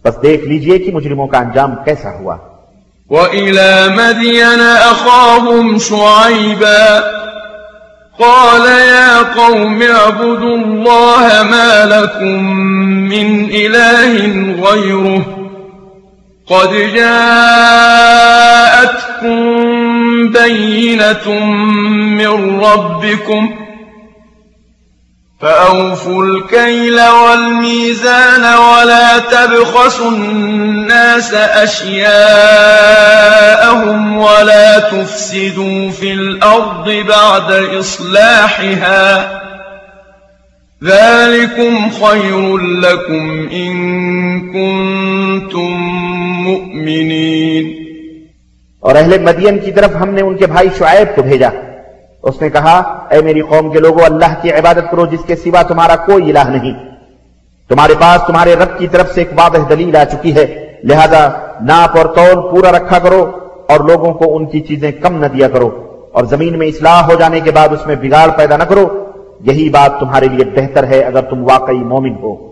بس دیکھ لیجیے کہ مجرموں کا انجام کیسا ہوا۔ وَإِلَى مَدْيَنَ أَخَاهُمْ شُعَيْبًا۔ قَالَ يَا قَوْمِ اعْبُدُوا اللَّهَ مَا لَكُمْ مِنْ إِلَٰهٍ غَيْرُهُ۔ قَدْ جَاءَتْكُمْ بَيِّنَةٌ مِّن رَّبِّكُمْ فأوفوا الكيل والميزان ولا تبخسوا الناس أشياءهم ولا تفسدوا في الأرض بعد إصلاحها ذلكم خير لكم إن كنتم مؤمنين اور اہل مدین کی طرف ہم نے ان کے بھائی شعیب کو بھیجا۔ اس نے کہا، اے میری قوم کے لوگوں، اللہ کی عبادت کرو، جس کے سوا تمہارا کوئی الہ نہیں۔ تمہارے پاس تمہارے رب کی طرف سے ایک واضح دلیل آ چکی ہے۔ لہذا ناپ اور تول پورا رکھا کرو اور لوگوں کو ان کی چیزیں کم نہ دیا کرو۔ اور زمین میں اصلاح ہو جانے کے بعد اس میں بگاڑ پیدا نہ کرو۔ یہی بات تمہارے لیے بہتر ہے اگر تم واقعی مومن ہو۔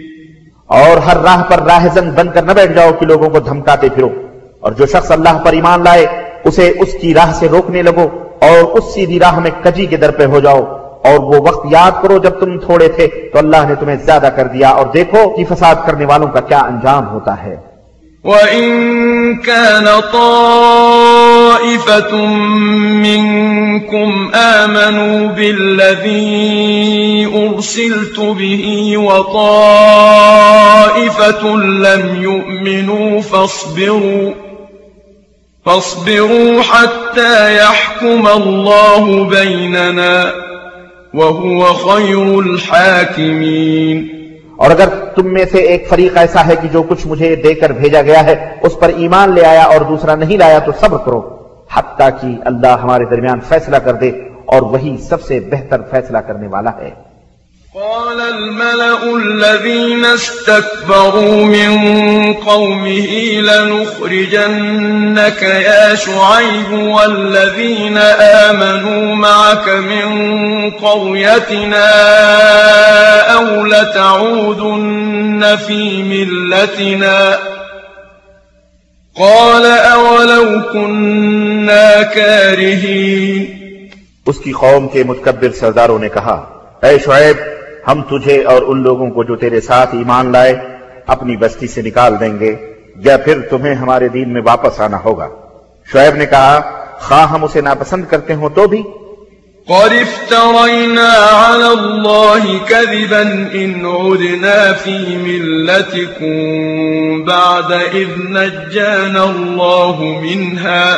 اور ہر راہ پر راہزن بن کر نہ بیٹھ جاؤ کہ لوگوں کو دھمکاتے پھرو۔ اور جو شخص اللہ پر ایمان لائے، اسے اس کی راہ سے روکنے لگو اور اس سیدھی راہ میں کجی کے در پہ ہو جاؤ۔ اور وہ وقت یاد کرو جب تم تھوڑے تھے تو اللہ نے تمہیں زیادہ کر دیا اور دیکھو کہ فساد کرنے والوں کا کیا انجام ہوتا ہے۔ وَإِن كَانَ طَائِفَةٌ مِّنكُمْ آمَنُوا بِالَّذِي أُرْسِلْتُ بِهِ وَطَائِفَةٌ لَّمْ يُؤْمِنُوا فَاصْبِرُوا فاصبروا حتى يحكم الله بيننا وهو خير الحاكمين اور اگر تم میں سے ایک فریق ایسا ہے کہ جو کچھ مجھے دے کر بھیجا گیا ہے، اس پر ایمان لے آیا اور دوسرا نہیں لایا، تو صبر کرو۔ حتیٰ کہ اللہ ہمارے درمیان فیصلہ کر دے اور وہی سب سے بہتر فیصلہ کرنے والا ہے۔ قال الملأ الذين استكبروا من قومه لنخرجنك يا شعيب والذين آمنوا معك من قريتنا أو لتعودن في ملتنا قال أولو كنا كارهين۔ اس کی قوم کے متکبر سرداروں نے کہا اے شعیب ہم تجھے اور ان لوگوں کو جو تیرے ساتھ ایمان لائے اپنی بستی سے نکال دیں گے یا پھر تمہیں ہمارے دین میں واپس آنا ہوگا۔ شعیب نے کہا خواہ ہم اسے ناپسند کرتے ہوں تو بھی۔ قد افترينا على الله كذبا إن عدنا في ملتكم بعد إذ نجانا الله منها۔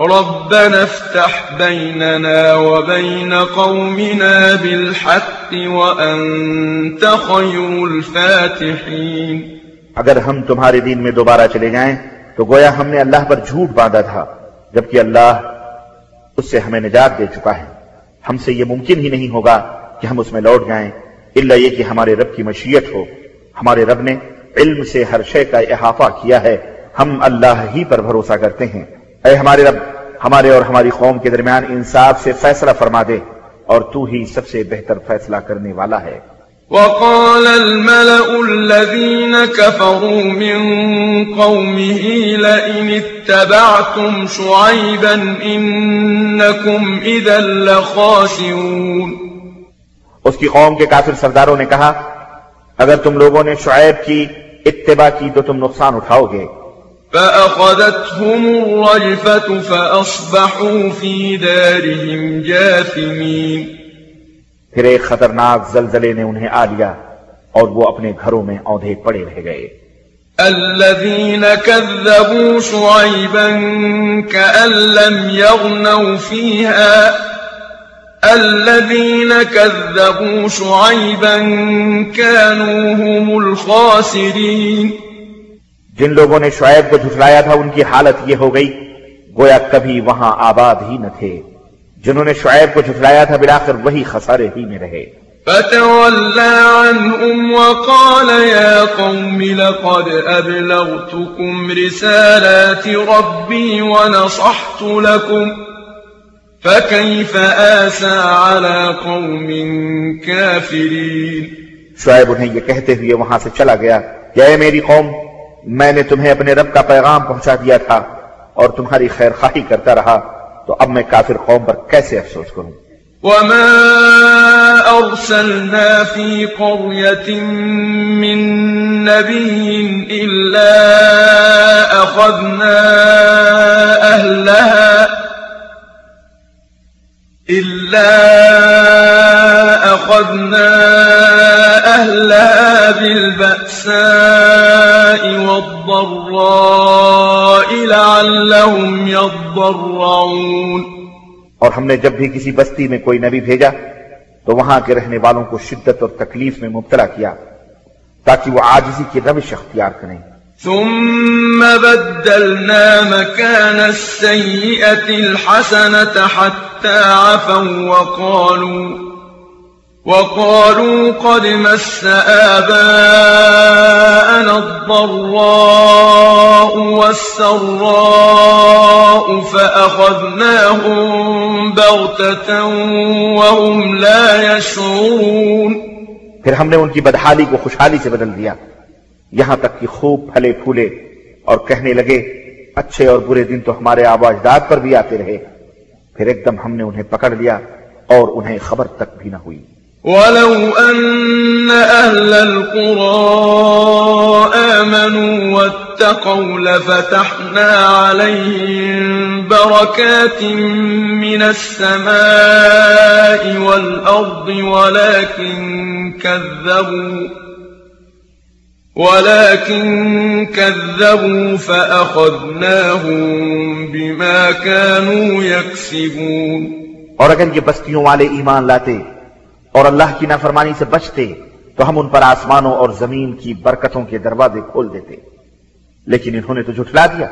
ربنا افتح بيننا وبين قومنا بالحق وأنت خير الفاتحين. اگر ہم تمہارے دین میں دوبارہ چلے جائیں، تو گویا ہم نے اللہ پر جھوٹ باندھا تھا، جبکہ اللہ اس سے ہمیں نجات دے چکا ہے۔ ہم سے یہ ممکن ہی نہیں ہوگا کہ ہم اس میں لوٹ جائیں اللہ یہ کہ ہمارے رب کی مشیت ہو۔ ہمارے رب نے علم سے ہر شے کا احاطہ کیا ہے، ہم اللہ ہی پر بھروسہ کرتے ہیں۔ اے ہمارے رب ہمارے اور ہماری قوم کے درمیان انصاف سے فیصلہ فرما دے اور تو ہی سب سے بہتر فیصلہ کرنے والا ہے۔ وقال الملأ الذين كفروا من قومه لئن اتبعتم شعيبا إنكم إذا لخاسرون۔ اس کی قوم کے کافر سرداروں نے کہا اگر تم لوگوں نے شعیب کی اتباع کی تو تم نقصان اٹھاؤ گے۔ فأخذتهم الرجفة فأصبحوا في دارهم جاثمين. پھر ایک خطرناک زلزلے نے انہیں آ لیا اور وہ اپنے گھروں میں اوندھے پڑے رہ گئے۔ الذين كذبوا شعيبا كأن لم يغنوا فيها. الذين كذبوا شعيبا كانوا هم الخاسرين. جن لوگوں نے شعیب کو جھٹلایا تھا ان کی حالت یہ ہو گئی۔ گویا کبھی وہاں آباد ہی نہ تھے۔ جنہوں نے شعیب کو جھٹلایا تھا بلاخر وہی خسارے ہی میں رہے۔ فتولى عنهم وقال يا قوم لقد أبلغتكم رسالات ربي ونصحت لكم فكيف آسى على قوم كافرين؟ شعیب انہیں یہ کہتے ہوئے وہاں سے چلا گیا۔ کہ اے میری قوم میں نے تمہیں اپنے رب کا پیغام پہنچا دیا تھا اور تمہاری خیر خواہی کرتا رہا، تو اب میں کافر قوم پر کیسے افسوس کروں؟ وما أرسلنا في قرية من نبي إلا أخذنا أهلها إلا أخذنا أهلها بالبأساء والضراء لعلهم يضرعون. اور ہم نے جب بھی کسی بستی میں کوئی نبی بھیجا تو وہاں کے رہنے والوں کو شدت اور تکلیف میں مبتلا کیا تاکہ وہ آجزی کی روش اختیار کریں۔ ثم بدلنا مكان السيئة الحسنة حتى عفوا وقالوا وقالوا قد مس آباءنا الضراء والسراء فأخذناهم بغتة وهم لا يشعرون. پھر ہم نے ان کی بدحالی کو خوشحالی سے بدل دیا۔ یہاں تک کہ خوب پھلے پھولے اور کہنے لگے، اچھے اور برے دن تو ہمارے آبا اجداد پر بھی آتے رہے۔ پھر ایک دم ہم نے انہیں پکڑ لیا اور انہیں خبر تک بھی نہ ہوئی۔ ولو أن أهل القرى آمنوا واتقوا لفتحنا عليهم بركات من السماء والأرض ولكن كذبوا ولكن كذبوا فأخذناهم بما كانوا يكسبون اور اگر یہ بستیوں والے ایمان لاتے اور اللہ کی نافرمانی سے بچتے تو ہم ان پر آسمانوں اور زمین کی برکتوں کے دروازے کھول دیتے۔ لیکن انہوں نے تو جھٹلا دیا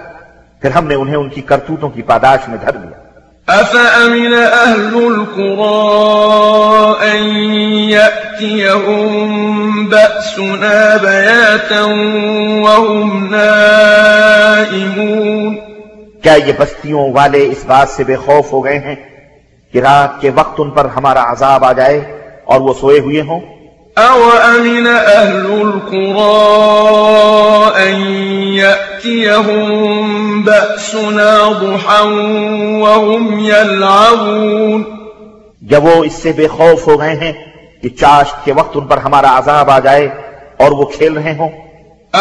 پھر ہم نے انہیں ان کی کرتوتوں کی پاداش میں دھر دیا أفأمن أهل القرى أن يأتيهم بأسنا بياتا وهم نائمون۔ کیا یہ بستیوں والے اس بات سے بے خوف ہو گئے ہیں کہ رات کے وقت ان پر ہمارا عذاب آ جائے؟ اور وہ سوئے ہوئے ہوں۔ أَوَأَمِنَ أَهْلُ الْقُرَىٰ أَن يَأْتِيَهُم بَأْسُنَا ضُحًى وَهُمْ يَلْعَبُونَ۔ جب وہ اس سے بے خوف ہو گئے ہیں کہ چاش کے وقت ان پر ہمارا عذاب آ جائے اور وہ کھیل رہے ہوں۔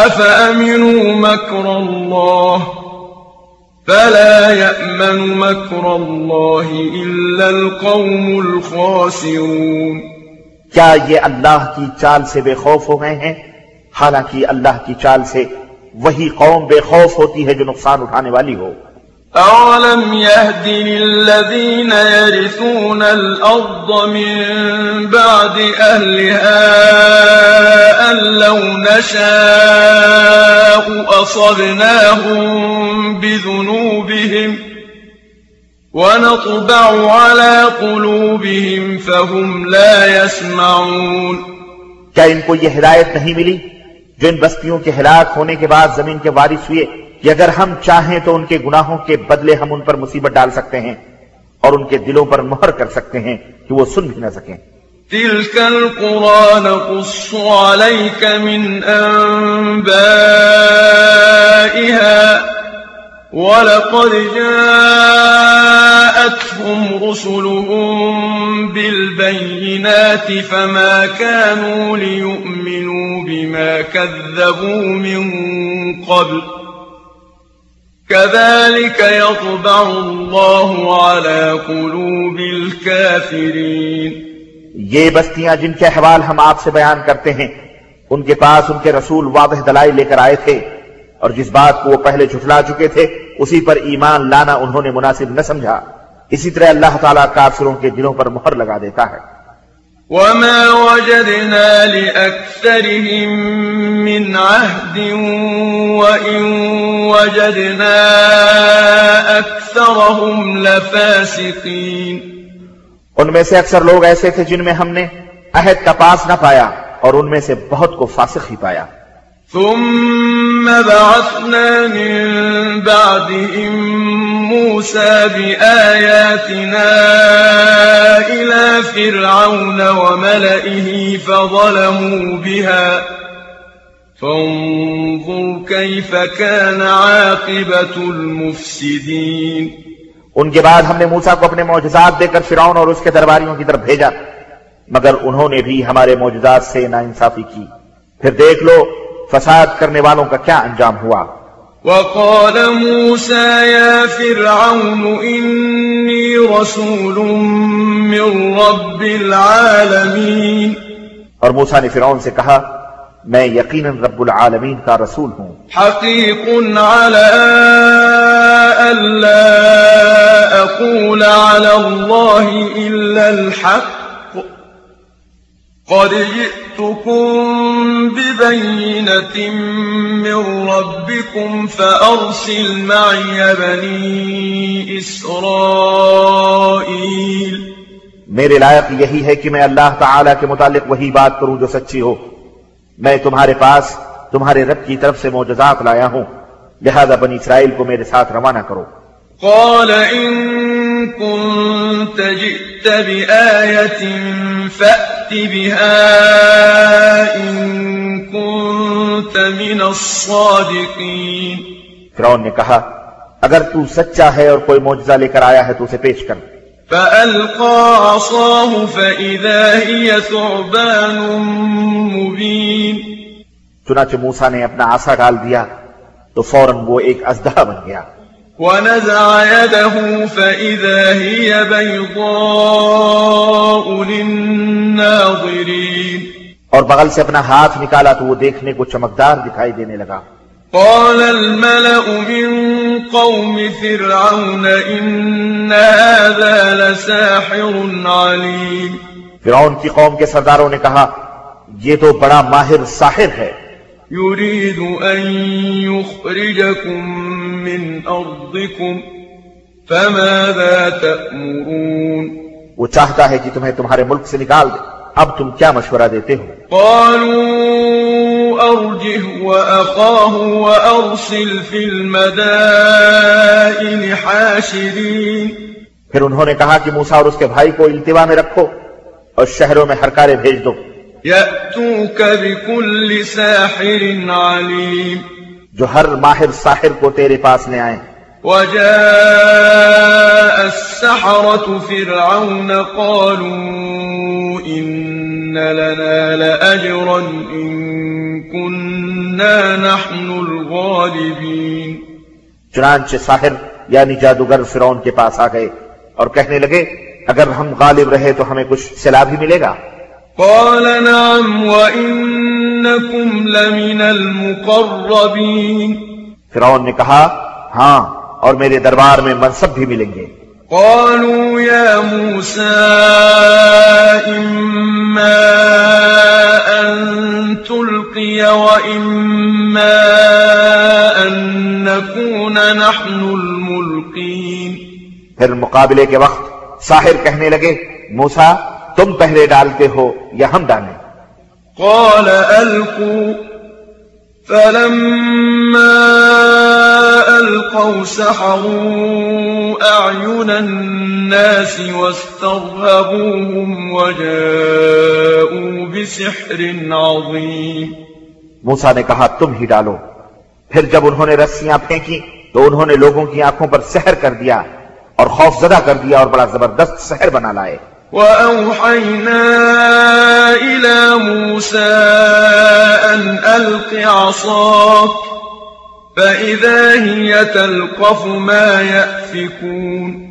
أَفَأَمِنُوا مَكْرَ اللَّهِ؟ فَلَا يَأْمَنُ مَكْرَ اللَّهِ إِلَّا الْقَوْمُ الْخَاسِرُونَ۔ کیا یہ اللہ کی چال سے بے خوف ہو گئے ہیں؟ حالانکہ اللہ کی چال سے وہی قوم بے خوف ہوتی ہے جو نقصان اٹھانے والی ہو۔ أَوَلَمْ يَهْدِ لِلَّذِينَ يَرِثُونَ الْأَرْضَ مِن بَعْدِ أَهْلِهَا أَن لَّوْ نَشَاءُ أَصَبْنَاهُم بِذُنُوبِهِمْ ونطبع على قلوبهم فهم لا يسمعون کیا ان کو یہ ہدایت نہیں ملی جو ان بستیوں کے ہلاک ہونے کے بعد زمین کے وارث ہوئے کہ اگر ہم چاہیں تو ان کے گناہوں کے بدلے ہم ان پر مصیبت ڈال سکتے ہیں اور ان کے دلوں پر مہر کر سکتے ہیں کہ وہ سن بھی نہ سکیں۔ تلك القرى نقص عليك من أنبائها ولقد جاءتهم رسلهم بالبينات فما كانوا ليؤمنوا بما كذبوا من قبل كذلك يطبع الله على قلوب الكافرين یہ بستیاں جن کے احوال ہم آپ سے بیان کرتے ہیں، ان کے پاس ان کے رسول واضح دلائل لے کر آئے تھے۔ اور جس بات کو وہ پہلے جھٹلا چکے تھے اسی پر ایمان لانا انہوں نے مناسب نہ سمجھا۔ اسی طرح اللہ تعالیٰ کافروں کے دلوں پر مہر لگا دیتا ہے۔ وما وجدنا لأكثرهم من عهد وإن وجدنا أكثرهم لفاسقين۔ ان میں سے اکثر لوگ ایسے تھے جن میں ہم نے عہد کا پاس نہ پایا اور ان میں سے بہت کو فاسق ہی پایا۔ ثم بعثنا من بعدهم موسى بآياتنا إلى فرعون وملئه فظلموا بها. فانظر كيف كان عاقبة المفسدين. ان کے بعد ہم نے موسا کو اپنے معجزات دے کر فرعون اور اس کے درباریوں کی طرف بھیجا، مگر انہوں نے بھی ہمارے معجزات سے ناانصافی کی۔ پھر دیکھ لو فساد کرنے والوں کا کیا انجام ہوا؟ وقال موسى يا فرعون إني رسول من رب العالمين. اور موسا نے فرعون سے کہا میں یقیناً رب العالمین کا رسول ہوں۔ حقيق على ألا أقول على الله إلا الحق. قد جئتكم ببينة من ربكم فأرسل معي بني إسرائيل. میرے لائق یہی ہے کہ میں اللہ تعالی کے متعلق وہی بات کروں جو سچی ہو۔ میں تمہارے پاس تمہارے رب کی طرف سے معجزات لایا ہوں۔ لہذا بنی اسرائیل کو میرے ساتھ روانہ کرو۔ قال إن كنت جئت بآية فأت بها إن كنت من الصادقين. فرعون نے کہا اگر تو سچا ہے اور کوئی معجزہ لے کر آیا ہے تو اسے پیش کر۔ فألقى عصاه فإذا هي ثعبان مبين. چنانچہ موسا نے اپنا آسا ڈال دیا تو فوراً وہ ایک ازدہ بن گیا۔ ونزع يده فإذا هي بيضاء للناظرين. اور بغل سے اپنا ہاتھ نکالا تو وہ دیکھنے کو چمکدار دکھائی دینے لگا۔ قال الملأ من قوم فرعون إن هذا لساحر عليم. فرعون کی قوم کے سرداروں نے کہا یہ تو بڑا ماہر ساحر ہے۔ يريد أن يخرجكم من أرضكم فماذا تأمرون؟ وہ چاہتا ہے کہ تمہیں تمہارے ملک سے نکال دے۔ اب تم کیا مشورہ دیتے ہو؟ قالوا أرجه وأخاه وأرسل في المدائن حاشرين۔ پھر انہوں نے کہا کہ موسا اور اس کے بھائی کو التوا میں رکھو اور شہروں میں ہرکارے بھیج دو۔ يأتوك بكل ساحر عليم. جو ہر ماہر ساحر کو تیرے پاس لے آئیں۔ وجاء السحرة فرعون قالوا إن لنا لأجرا إن كنا نحن الغالبين. چنانچہ ساحر یعنی جادوگر فرعون کے پاس آ گئے اور کہنے لگے اگر ہم غالب رہے تو ہمیں کچھ سلا بھی ملے گا؟ قال نعم وإنكم لمن المقربين. فرعون نے کہا ہاں اور میرے دربار میں منصب بھی ملیں گے۔ قالوا يا موسى إما أن تلقي وإما أن نكون نحن الملقين. پھر مقابلے کے وقت ساحر کہنے لگے موسا تم پہلے ڈالتے ہو یا ہم ڈالیں۔ قال ألقوا فلما ألقوا سحروا أعين الناس واسترهبوهم وجاءوا بسحر عظيم۔ موسا نے کہا تم ہی ڈالو۔ پھر جب انہوں نے رسیاں پھینکی تو انہوں نے لوگوں کی آنکھوں پر سحر کر دیا اور خوف زدہ کر دیا اور بڑا زبردست سحر بنا لائے۔ وأوحينا إلى موسى أن ألق عصاك فإذا هي تلقف ما يأفكون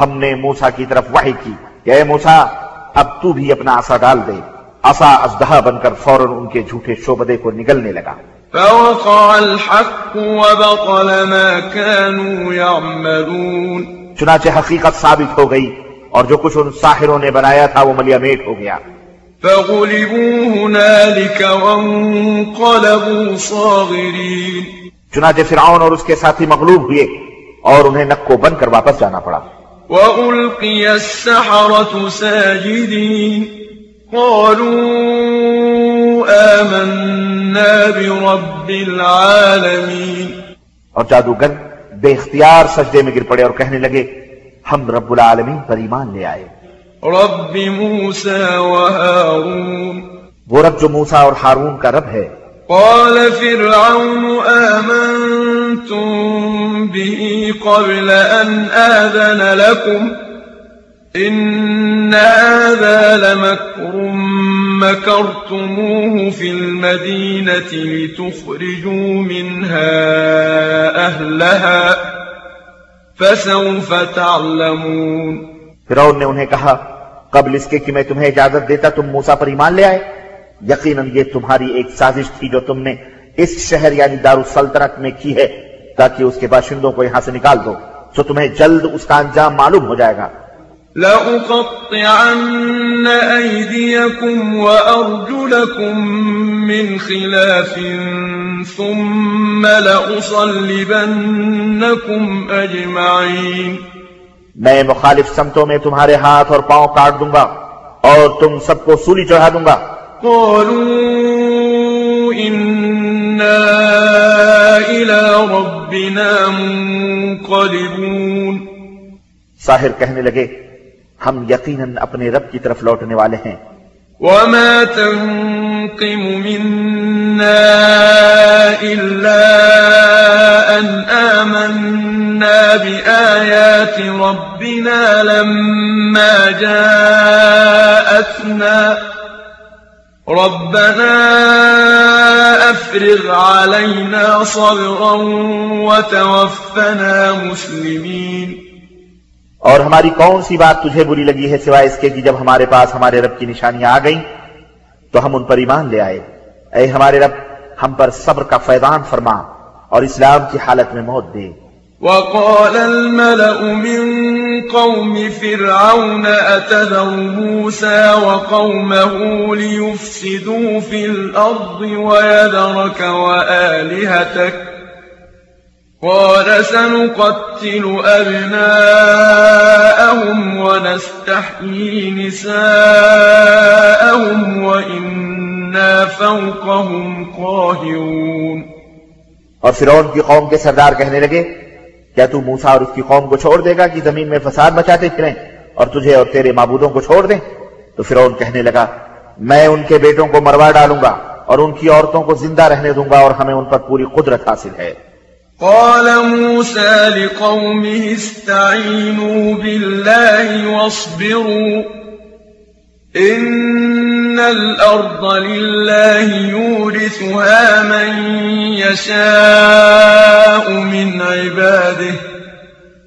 ہم نے موسا کی طرف وحی کی کہ اے موسا اب تو بھی اپنا آسا ڈال دے۔ آسا ازدہا بن کر فوراً ان کے جھوٹے شوبدے کو نگلنے لگا۔ فوقع الحق وبطل ما كانوا يعملون چنانچہ حقیقت ثابت ہو گئی اور جو کچھ ان ساحروں نے بنایا تھا وہ ملیا میٹ ہو گیا۔ فغلبوا هنالك وانقلبوا صاغرين۔ چنانچہ فرعون اور اس کے ساتھی مغلوب ہوئے اور انہیں نکو بن کر واپس جانا پڑا۔ وألقي السحرة ساجدين۔ قالوا آمنا برب العالمين۔ اور جادوگر بے اختیار سجدے میں گر پڑے اور کہنے لگے ہم رب العالمین پر ایمان لے آئے۔ رب موسى وهارون وہ رب جو موسا اور ہارون کا رب ہے۔ قال فرعون آمنتم به قبل أن آذن لكم؟ إن هذا لمكر مكرتموه في المدينة لتخرجوا منها أهلها. فسوف تعلمون۔ فرعون نے انہیں کہا، قبل اس کے کہ میں تمہیں اجازت دیتا تم موسا پر ایمان لے آئے۔ یقیناً یہ تمہاری ایک سازش تھی جو تم نے اس شہر یعنی دارالسلطنت میں کی ہے، تاکہ اس کے باشندوں کو یہاں سے نکال دو، تو تمہیں جلد اس کا انجام معلوم ہو جائے گا۔ لأقطعن أيديكم وأرجلكم من خلاف ثم لأصلبنكم أجمعين. میں مخالف سمتوں میں تمہارے ہاتھ اور پاؤں کاٹ دوں گا اور تم سب کو سولی چڑھا دوں گا۔ قالوا إنا إلى ربنا منقلبون. ساحر کہنے لگے ہم یقیناً اپنے رب کی طرف لوٹنے والے ہیں۔ وما تنقم منا إلا أن آمنا بآيات ربنا لما جاءتنا ربنا أفرغ علينا صبرا وتوفنا مسلمين اور ہماری کون سی بات تجھے بری لگی ہے سوائے اس کے کہ جب ہمارے پاس ہمارے رب کی نشانیاں آ گئیں، تو ہم ان پر ایمان لے آئے۔ اے ہمارے رب، ہم پر صبر کا فیضان فرما اور اسلام کی حالت میں موت دے۔ وقال الملأ من قوم فرعون أتذر موسى وقومه ليفسدوا في الأرض ويذرك وآلهتك قال سنقتل أبناءهم ونستحيي نساءهم وإنا فوقهم قاهرون۔ اور فرعون کی قوم کے سردار کہنے لگے، کیا تو موسا اور اس کی قوم کو چھوڑ دے گا کہ زمین میں فساد مچاتے پھریں اور تجھے اور تیرے معبودوں کو چھوڑ دیں؟ تو فرعون کہنے لگا، میں ان کے بیٹوں کو مروا ڈالوں گا اور ان کی عورتوں کو زندہ رہنے دوں گا اور ہمیں ان پر پوری قدرت حاصل ہے۔ قال موسى لقومه استعينوا بالله واصبروا إن الأرض لله يورثها من يشاء من عباده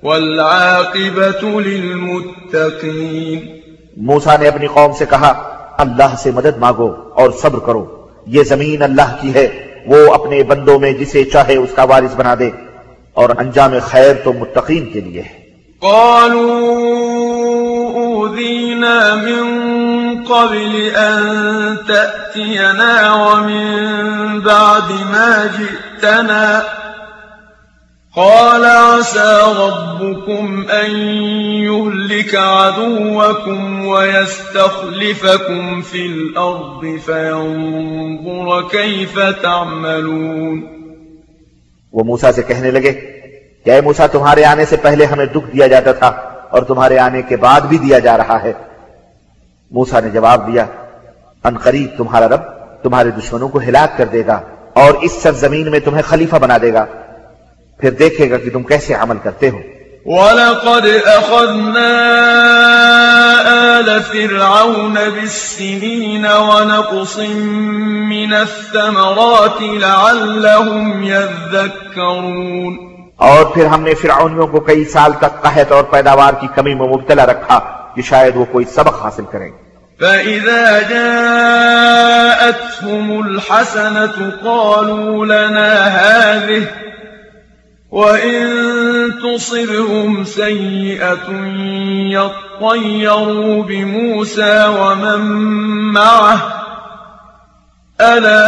والعاقبة للمتقين موسا نے اپنی قوم سے کہا، اللہ سے مدد مانگو اور صبر کرو، یہ زمین اللہ کی ہے۔ وہ اپنے بندوں میں جسے چاہے اس کا وارث بنا دے اور انجام خیر تو متقین کے لیے ہے۔ قالوا اوذینا من قبل ان تأتینا ومن بعد ما جئتنا قال عسى ربكم أن يهلك عدوكم ويستخلفكم في الأرض فينظر كيف تعملون وہ موسا سے کہنے لگے کہ اے موسا تمہارے آنے سے پہلے ہمیں دکھ دیا جاتا تھا اور تمہارے آنے کے بعد بھی دیا جا رہا ہے۔ موسا نے جواب دیا، ان قریب تمہارا رب تمہارے دشمنوں کو ہلاک کر دے گا اور اس سرزمین میں تمہیں خلیفہ بنا دے گا۔ پھر دیکھے گا کہ تم کیسے عمل کرتے ہو۔ ولقد أخذنا آل فرعون بالسنين ونقص من الثمرات لعلهم يذكرون۔ اور پھر ہم نے فرعونیوں کو کئی سال تک قحط اور پیداوار کی کمی میں مبتلا رکھا کہ شاید وہ کوئی سبق حاصل کریں۔ فإذا جاءتهم الحسنة قالوا لنا هذه وإن تصبهم سيئة يطيروا بموسى ومن معه ألا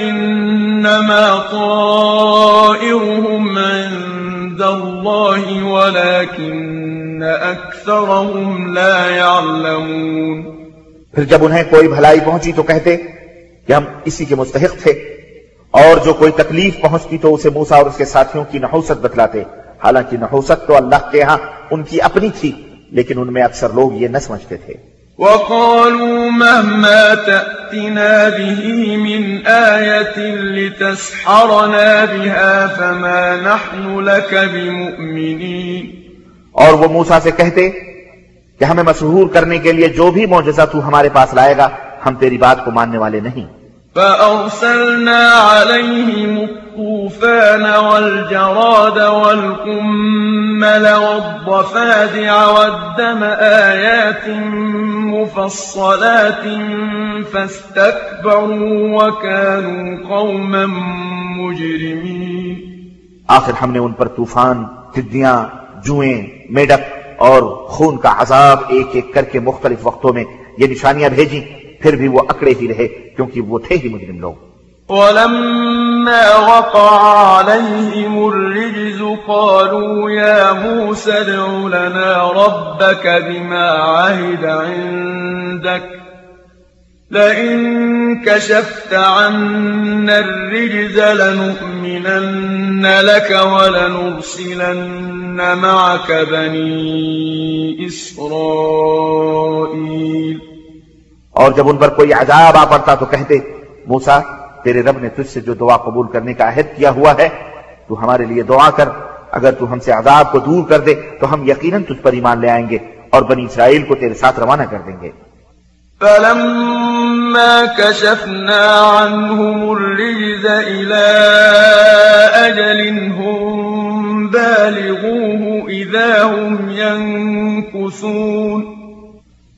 إنما طائرهم عند الله ولكن أكثرهم لا يعلمون پھر جب انہیں کوئی بھلائی پہنچی تو کہتے کہ ہم اسی کے مستحق تھے۔ اور جو کوئی تکلیف پہنچتی تو اسے موسا اور اس کے ساتھیوں کی نحوست بتلاتے۔ حالانکہ نحوست تو اللہ کے ہاں ان کی اپنی تھی لیکن ان میں اکثر لوگ یہ نہ سمجھتے تھے۔ وقالوا مهما تأتنا به من آية لتسحرنا بها فما نحن لك بمؤمنين۔ اور وہ موسا سے کہتے کہ ہمیں مسحور کرنے کے لیے جو بھی معجزہ تو ہمارے پاس لائے گا ہم تیری بات کو ماننے والے نہیں۔ فأرسلنا عليهم الطوفان والجراد والقمل والضفادع والدم آيات مفصلات فاستكبروا وكانوا قوما مجرمين آخر ہم نے ان پر طوفان، ٹڈیاں، جوئیں، میڈک اور خون کا عذاب ایک ایک کر کے مختلف وقتوں میں یہ نشانیاں بھیجی پھر بھی وہ اکڑے ہی رہے کیونکہ وہ تھے ہی مجرم لوگ۔ ولما وقع عليهم الرجز قالوا يا موسى ادع لنا ربك بما عهد عندك لئن كشفت عنا الرجز لنؤمنن لك ولنرسلن معك بني إسرائيل۔ اور جب ان پر کوئی عذاب آ پڑتا تو کہتے موسا تیرے رب نے تجھ سے جو دعا قبول کرنے کا عہد کیا ہوا ہے، تو ہمارے لیے دعا کر، اگر تو ہم سے عذاب کو دور کر دے، تو ہم یقیناً تجھ پر ایمان لے آئیں گے اور بنی اسرائیل کو تیرے ساتھ روانہ کر دیں گے۔ فلما كشفنا عنهم الرجز إلى أجل هم بالغوه إذا هم ينكثون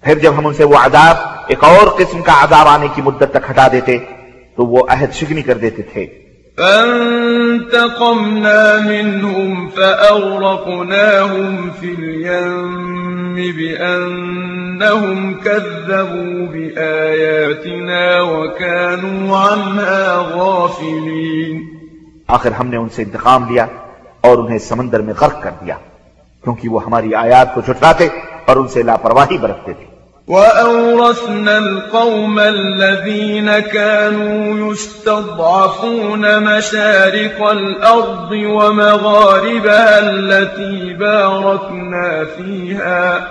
پھر جب ہم ان سے وہ عذاب ایک اور قسم کا عذاب آنے کی مدت تک ہٹا دیتے تو وہ عہد شکنی کر دیتے تھے۔ فانتقمنا منهم فأغرقناهم في اليم بأنهم كذبوا بآياتنا وكانوا عنها غافلين۔ آخر ہم نے ان سے انتقام لیا اور انہیں سمندر میں غرق کر دیا کیونکہ وہ ہماری آیات کو جھٹلاتے۔ اور ان سے لاپرواہی برتتے تھے۔ وأورثنا القوم الذين كانوا يستضعفون مشارق الأرض ومغاربها التي باركنا فيها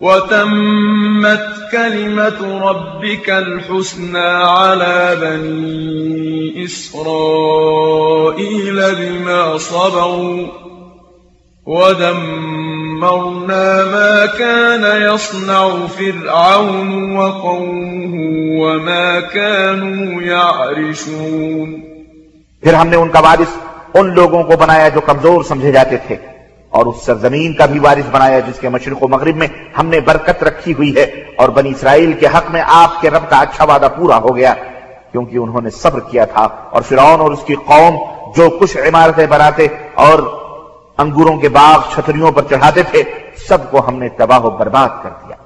وتمت كلمة ربك الحسنى على بني إسرائيل بما صبروا ودمرنا ما كان يصنع فرعون وقومه وما كانوا يعرشون پھر ہم نے ان کا وارث ان لوگوں کو بنایا جو کمزور سمجھے جاتے تھے اور اس سرزمین کا بھی وارث بنایا جس کے مشرق و مغرب میں ہم نے برکت رکھی ہوئی ہے اور بنی اسرائیل کے حق میں آپ کے رب کا اچھا وعدہ پورا ہو گیا کیونکہ انہوں نے صبر کیا تھا اور فرعون اور اس کی قوم جو کچھ عمارتیں بناتے اور انگوروں کے باغ چھتریوں پر چڑھاتے تھے، سب کو ہم نے تباہ و برباد کر دیا۔